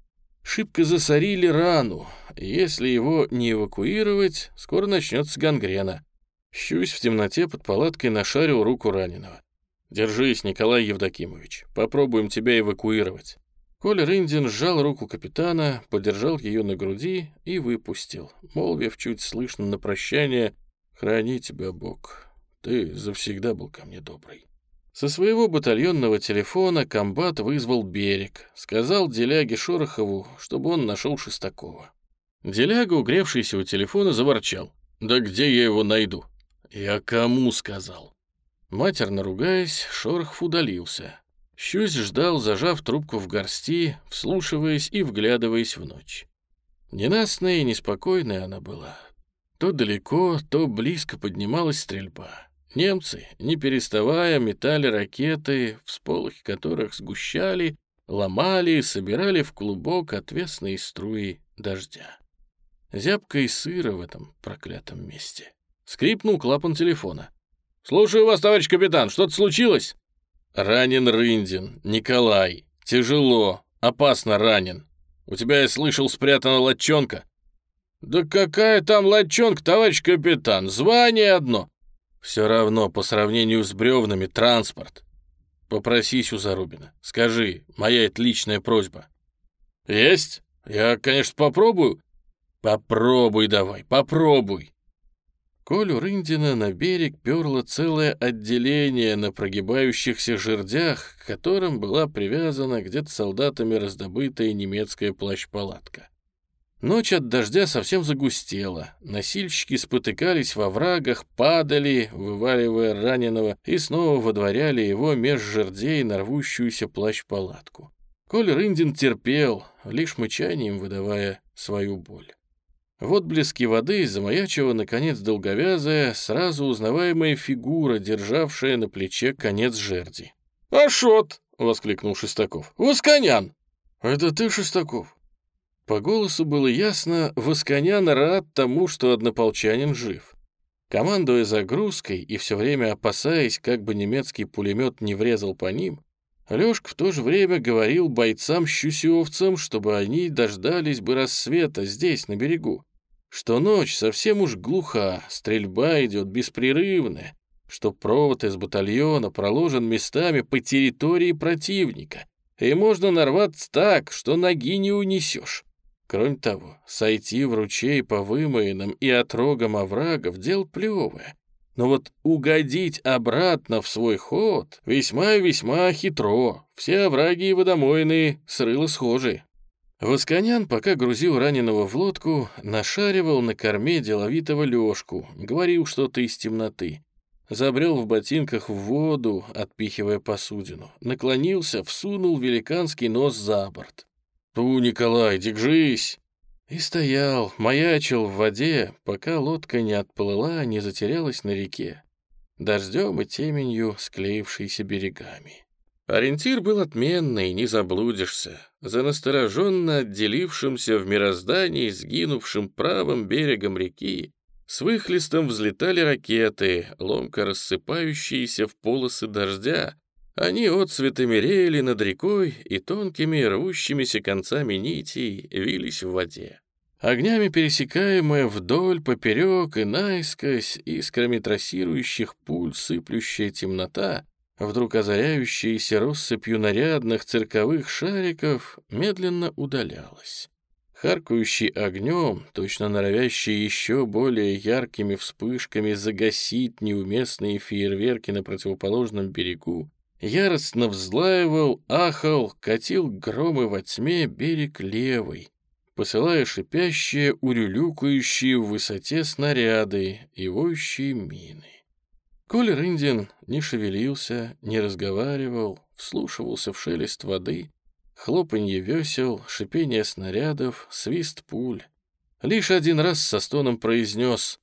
шибко засорили рану. Если его не эвакуировать, скоро начнется гангрена. Щусь в темноте под палаткой нашарил руку раненого. «Держись, Николай Евдокимович, попробуем тебя эвакуировать». Коля Рындин сжал руку капитана, подержал ее на груди и выпустил, молвив чуть слышно на прощание «Храни тебя Бог, ты завсегда был ко мне добрый». Со своего батальонного телефона комбат вызвал берег, сказал Деляге Шорохову, чтобы он нашел Шестакова. Деляга, угревшийся у телефона, заворчал. «Да где я его найду? «Я кому сказал?» Матерно ругаясь, Шорохов удалился. Щусь ждал, зажав трубку в горсти, вслушиваясь и вглядываясь в ночь. Ненастная и неспокойная она была. То далеко, то близко поднималась стрельба. Немцы, не переставая, метали ракеты, всполохи которых сгущали, ломали и собирали в клубок отвесные струи дождя. Зябко и сыро в этом проклятом месте. Скрипнул клапан телефона. «Слушаю вас, товарищ капитан, что-то случилось?» «Ранен Рындин, Николай. Тяжело, опасно ранен. У тебя, я слышал, спрятана латчонка». «Да какая там латчонка, товарищ капитан? Звание одно». «Все равно, по сравнению с бревнами, транспорт. Попросись у Зарубина. Скажи, моя это личная просьба». «Есть? Я, конечно, попробую». «Попробуй давай, попробуй. Колю Рындина на берег перло целое отделение на прогибающихся жердях, к которым была привязана где-то солдатами раздобытая немецкая плащ-палатка. Ночь от дождя совсем загустела. Носильщики спотыкались во врагах, падали, вываливая раненого, и снова водворяли его меж жердей на рвущуюся плащ-палатку. Коль Рындин терпел, лишь мычанием выдавая свою боль. В отблеске воды замаячила, наконец, долговязая, сразу узнаваемая фигура, державшая на плече конец жерди. «Ашот!» — воскликнул Шестаков. «Восконян!» «Это ты, Шестаков?» По голосу было ясно, Восконян рад тому, что однополчанин жив. Командуя загрузкой и все время опасаясь, как бы немецкий пулемет не врезал по ним, Лёшка в то же время говорил бойцам-щусевцам, чтобы они дождались бы рассвета здесь, на берегу что ночь совсем уж глуха, стрельба идет беспрерывная, что провод из батальона проложен местами по территории противника, и можно нарваться так, что ноги не унесешь. Кроме того, сойти в ручей по вымоинам и отрогам оврагов — дело плевое. Но вот угодить обратно в свой ход весьма-весьма хитро. Все овраги и водомойные срыло схожие. Восконян, пока грузил раненого в лодку, нашаривал на корме деловитого Лёшку, говорил что-то из темноты. Забрел в ботинках в воду, отпихивая посудину. Наклонился, всунул великанский нос за борт. «Ту, Николай, держись!» И стоял, маячил в воде, пока лодка не отплыла, не затерялась на реке, дождем и теменью склеившейся берегами. Ориентир был отменный, не заблудишься. За настороженно отделившимся в мироздании сгинувшим правым берегом реки с выхлестом взлетали ракеты, ломко рассыпающиеся в полосы дождя. Они отцветами реяли над рекой и тонкими рвущимися концами нитей вились в воде. Огнями пересекаемая вдоль, поперек и наискось искрами трассирующих пуль сыплющая темнота вдруг озаряющаяся россыпью нарядных цирковых шариков, медленно удалялась. Харкающий огнем, точно норовящий еще более яркими вспышками загасить неуместные фейерверки на противоположном берегу, яростно взлаивал, ахал, катил громы во тьме берег левый, посылая шипящие, урюлюкающие в высоте снаряды и воющие мины. Коля Рындин не шевелился, не разговаривал, вслушивался в шелест воды, хлопанье весел, шипение снарядов, свист пуль. Лишь один раз со стоном произнес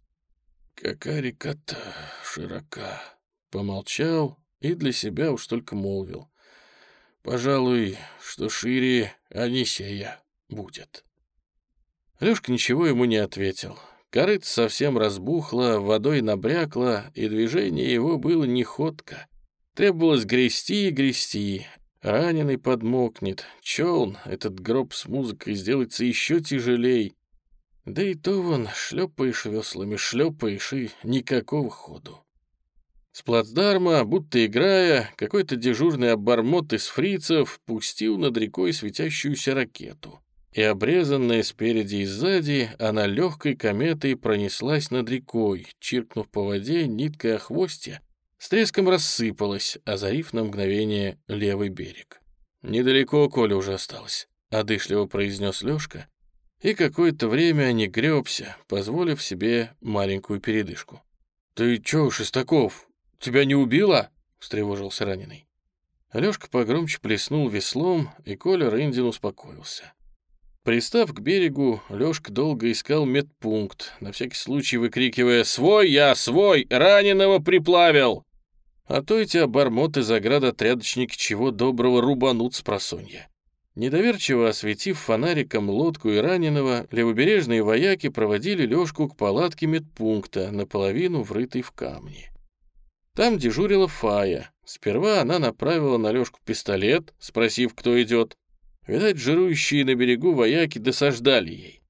«Какая река-то широка!» Помолчал и для себя уж только молвил. «Пожалуй, что шире Анисея будет». Лёшка ничего ему не ответил. Корыт совсем разбухло, водой набрякло, и движение его было не ходко. Требовалось грести и грести. Раненый подмокнет. Челн, этот гроб с музыкой, сделается еще тяжелей. Да и то вон, шлепаешь веслами, шлепаешь, и никакого ходу. С плацдарма, будто играя, какой-то дежурный обормот из фрицев пустил над рекой светящуюся ракету и обрезанная спереди и сзади, она легкой кометой пронеслась над рекой, чиркнув по воде ниткой о хвосте, с треском рассыпалась, озарив на мгновение левый берег. «Недалеко Коля уже осталось», — одышливо произнес Лёшка, и какое-то время не гребся, позволив себе маленькую передышку. «Ты чё, Шестаков, тебя не убило?» — встревожился раненый. Лёшка погромче плеснул веслом, и Коля Рындин успокоился. Пристав к берегу, Лёшка долго искал медпункт, на всякий случай выкрикивая «Свой я, свой! Раненого приплавил!» А то эти обормоты заградотрядочники чего доброго рубанут с просонья. Недоверчиво осветив фонариком лодку и раненого, левобережные вояки проводили Лёшку к палатке медпункта, наполовину врытой в камни. Там дежурила Фая. Сперва она направила на Лёшку пистолет, спросив, кто идет, Видать, жирующие на берегу вояки досаждали ей.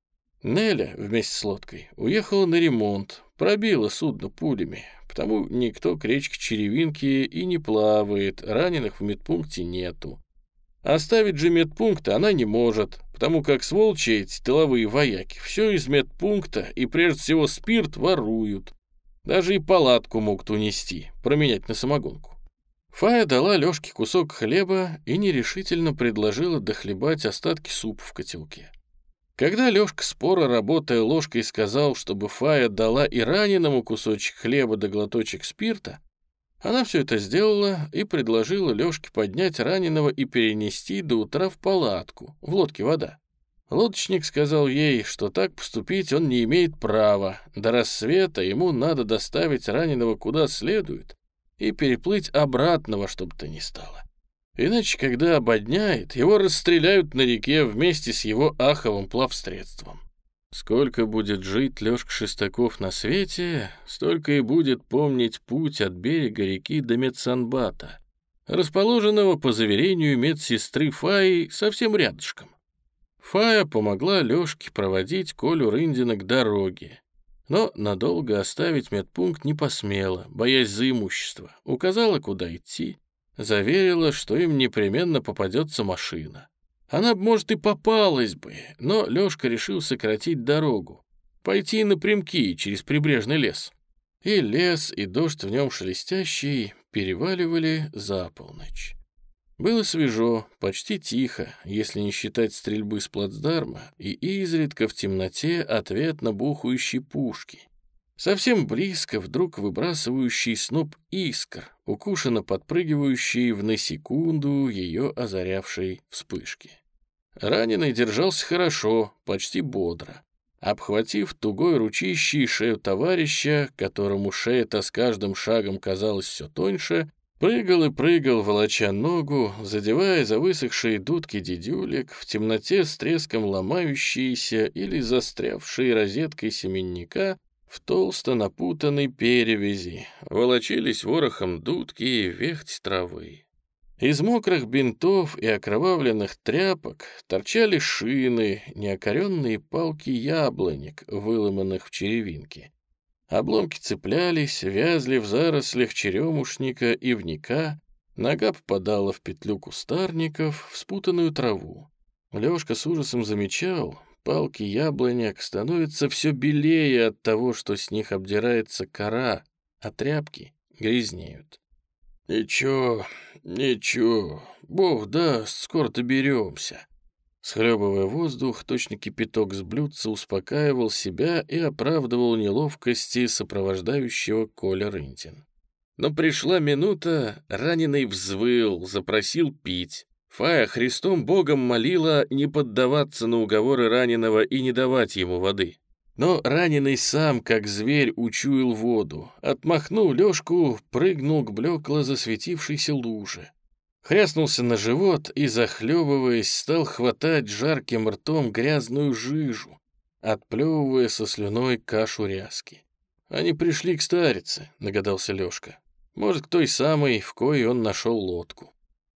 Неля вместе с лодкой уехала на ремонт, пробила судно пулями, потому никто к речке Черевинки и не плавает, раненых в медпункте нету. Оставить же медпункт она не может, потому как сволчи эти тыловые вояки все из медпункта и прежде всего спирт воруют. Даже и палатку могут унести, променять на самогонку. Фая дала Лёшке кусок хлеба и нерешительно предложила дохлебать остатки супа в котелке. Когда Лёшка, споро работая ложкой, сказал, чтобы Фая дала и раненому кусочек хлеба да глоточек спирта, она все это сделала и предложила Лёшке поднять раненого и перенести до утра в палатку, в лодке вода. Лодочник сказал ей, что так поступить он не имеет права, до рассвета ему надо доставить раненого куда следует, и переплыть обратно во что бы то ни стало. Иначе, когда ободняет, его расстреляют на реке вместе с его аховым плавсредством. Сколько будет жить Лёшка Шестаков на свете, столько и будет помнить путь от берега реки до Медсанбата, расположенного, по заверению медсестры Фаи, совсем рядышком. Фая помогла Лёшке проводить Колю Рындина к дороге, но надолго оставить медпункт не посмела, боясь за имущество. Указала, куда идти. Заверила, что им непременно попадется машина. Она, может, и попалась бы, но Лёшка решил сократить дорогу. Пойти напрямки через прибрежный лес. И лес, и дождь в нем шелестящий переваливали за полночь. Было свежо, почти тихо, если не считать стрельбы с плацдарма, и изредка в темноте ответно бухающей пушки. Совсем близко вдруг выбрасывающий сноп искр, укушенно подпрыгивающий в на секунду ее озарявшей вспышки. Раненый держался хорошо, почти бодро. Обхватив тугой ручищей шею товарища, которому шея-то с каждым шагом казалась все тоньше, Прыгал и прыгал, волоча ногу, задевая за высохшие дудки дедюлек, в темноте с треском ломающиеся или застрявшие розеткой семенника в толсто напутанной перевязи, волочились ворохом дудки и вехть травы. Из мокрых бинтов и окровавленных тряпок торчали шины, неокоренные палки яблонек, выломанных в черевинке. Обломки цеплялись, вязли в зарослях черемушника и вника, нога попадала в петлю кустарников, в спутанную траву. Лёшка с ужасом замечал, палки яблоняк становятся все белее от того, что с них обдирается кора, а тряпки грязнеют. «Ничего, ничего, бог даст, скоро доберемся», Схлебывая воздух, точно кипяток с блюдца успокаивал себя и оправдывал неловкости сопровождающего Коля Рынтин. Но пришла минута, раненый взвыл, запросил пить. Фая Христом Богом молила не поддаваться на уговоры раненого и не давать ему воды. Но раненый сам, как зверь, учуял воду. Отмахнул Лёшку, прыгнул к блекло засветившейся луже. Хряснулся на живот и, захлебываясь, стал хватать жарким ртом грязную жижу, отплевывая со слюной кашу ряски. «Они пришли к старице», — догадался Лёшка. «Может, к той самой, в кое он нашел лодку.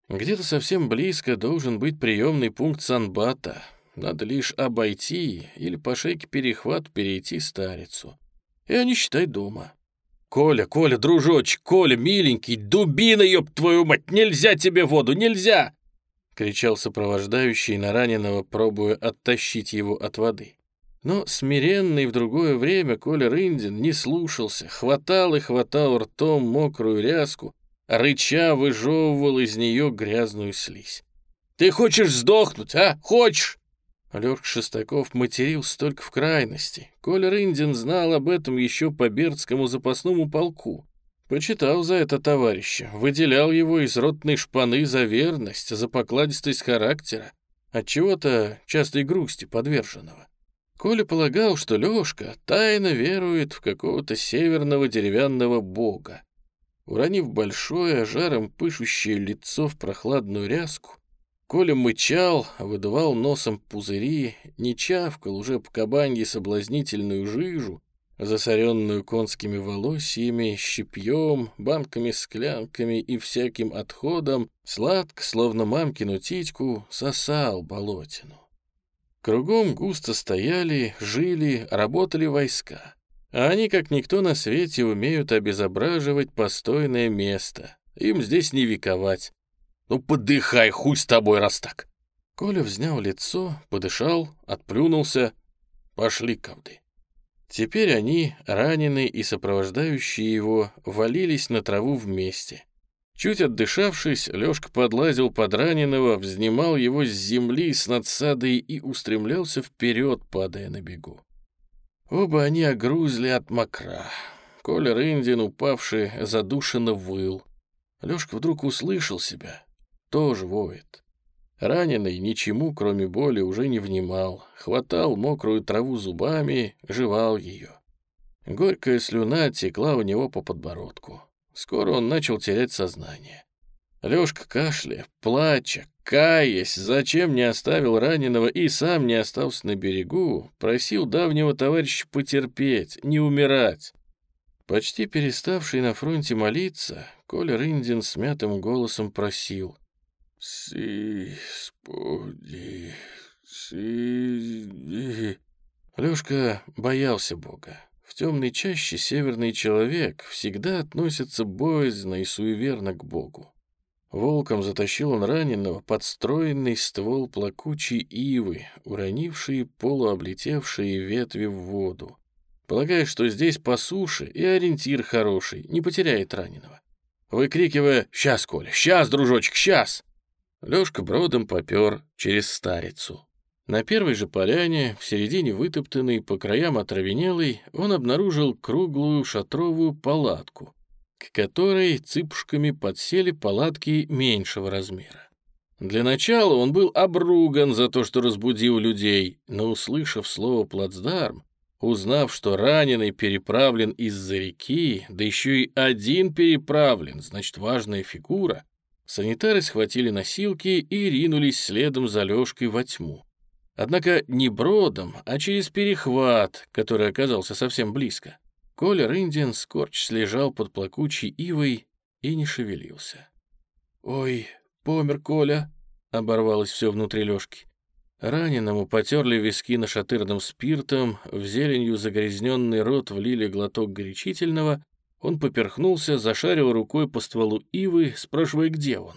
Где-то совсем близко должен быть приемный пункт Санбата. Надо лишь обойти или по шейке перехват перейти старицу. И они, считай, дома. «Коля, Коля, дружочек, Коля, миленький, дубина, ёб твою мать, нельзя тебе воду, нельзя!» — кричал сопровождающий на раненого, пробуя оттащить его от воды. Но смиренный в другое время Коля Рындин не слушался, хватал и хватал ртом мокрую ряску, рыча выжевывал из нее грязную слизь. «Ты хочешь сдохнуть, а? Хочешь?» Лёшка Шестаков матерился только в крайности. Коля Рындин знал об этом еще по Бердскому запасному полку. Почитал за это товарища, выделял его из ротной шпаны за верность, за покладистость характера, от чего-то частой грусти подверженного. Коля полагал, что Лёшка тайно верует в какого-то северного деревянного бога. Уронив большое, жаром пышущее лицо в прохладную ряску, Коля мычал, выдувал носом пузыри, не чавкал уже по кабанье соблазнительную жижу, засоренную конскими волосьями, щепьем, банками-склянками и всяким отходом, сладко, словно мамкину титьку, сосал болотину. Кругом густо стояли, жили, работали войска. А они, как никто на свете, умеют обезображивать постойное место. Им здесь не вековать. Ну, подыхай, хуй с тобой, раз так. Коля взнял лицо, подышал, отплюнулся. Пошли, ковды. Теперь они, раненые и сопровождающие его, валились на траву вместе. Чуть отдышавшись, Лёшка подлазил под раненого, взнимал его с земли с надсадой и устремлялся вперед, падая на бегу. Оба они огрузли от мокра. Коля Рындин, упавший, задушенно выл. Лёшка вдруг услышал себя, тоже воет. Раненый ничему, кроме боли, уже не внимал, хватал мокрую траву зубами, жевал ее. Горькая слюна текла у него по подбородку. Скоро он начал терять сознание. Лёшка кашля, плача, каясь, зачем не оставил раненого и сам не остался на берегу, просил давнего товарища потерпеть, не умирать. Почти переставший на фронте молиться, Коля Рындин смятым голосом просил «Си-споди, си Лёшка боялся Бога. В темной чаще северный человек всегда относится боязно и суеверно к Богу. Волком затащил он раненого под стройный ствол плакучей ивы, уронившие полуоблетевшие ветви в воду, полагая, что здесь по суше и ориентир хороший, не потеряет раненого. Выкрикивая «Сейчас, Коля! Сейчас, дружочек! Сейчас!» Лёшка бродом попёр через старицу. На первой же поляне, в середине вытоптанной, по краям отравенелой, он обнаружил круглую шатровую палатку, к которой цыпушками подсели палатки меньшего размера. Для начала он был обруган за то, что разбудил людей, но, услышав слово «плацдарм», узнав, что раненый переправлен из-за реки, да еще и один переправлен, значит, важная фигура, Санитары схватили носилки и ринулись следом за Лёшкой во тьму. Однако не бродом, а через перехват, который оказался совсем близко. Коля Рындин скорч лежал под плакучей ивой и не шевелился. «Ой, помер Коля!» — оборвалось все внутри Лёшки. Раненому потерли виски нашатырным спиртом, в зеленью загрязненный рот влили глоток горячительного он поперхнулся, зашарил рукой по стволу ивы, спрашивая, где он.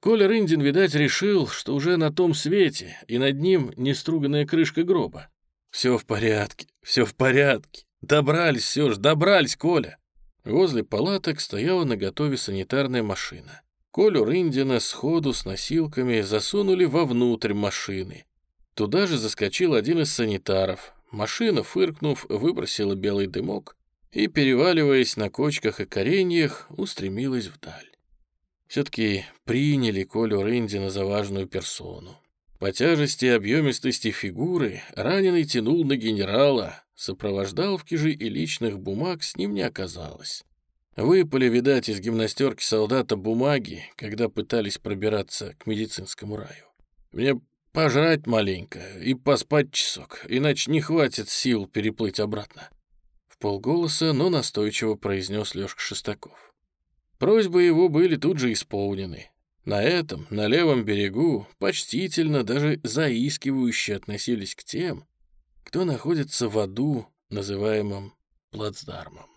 Коля Рындин, видать, решил, что уже на том свете, и над ним неструганная крышка гроба. «Все в порядке, все в порядке. Добрались все ж, добрались, Коля!» Возле палаток стояла наготове санитарная машина. Колю Рындина сходу с носилками засунули вовнутрь машины. Туда же заскочил один из санитаров. Машина, фыркнув, выбросила белый дымок, и, переваливаясь на кочках и кореньях, устремилась вдаль. Все-таки приняли Колю Рындина за важную персону. По тяжести и объемистости фигуры раненый тянул на генерала, Сопровождаловки же и личных бумаг с ним не оказалось. Выпали, видать, из гимнастерки солдата бумаги, когда пытались пробираться к медицинскому раю. Мне пожрать маленько и поспать часок, иначе не хватит сил переплыть обратно. Полголоса, но настойчиво произнес Лёшка Шестаков. Просьбы его были тут же исполнены. На этом, на левом берегу, почтительно, даже заискивающе относились к тем, кто находится в аду, называемом плацдармом.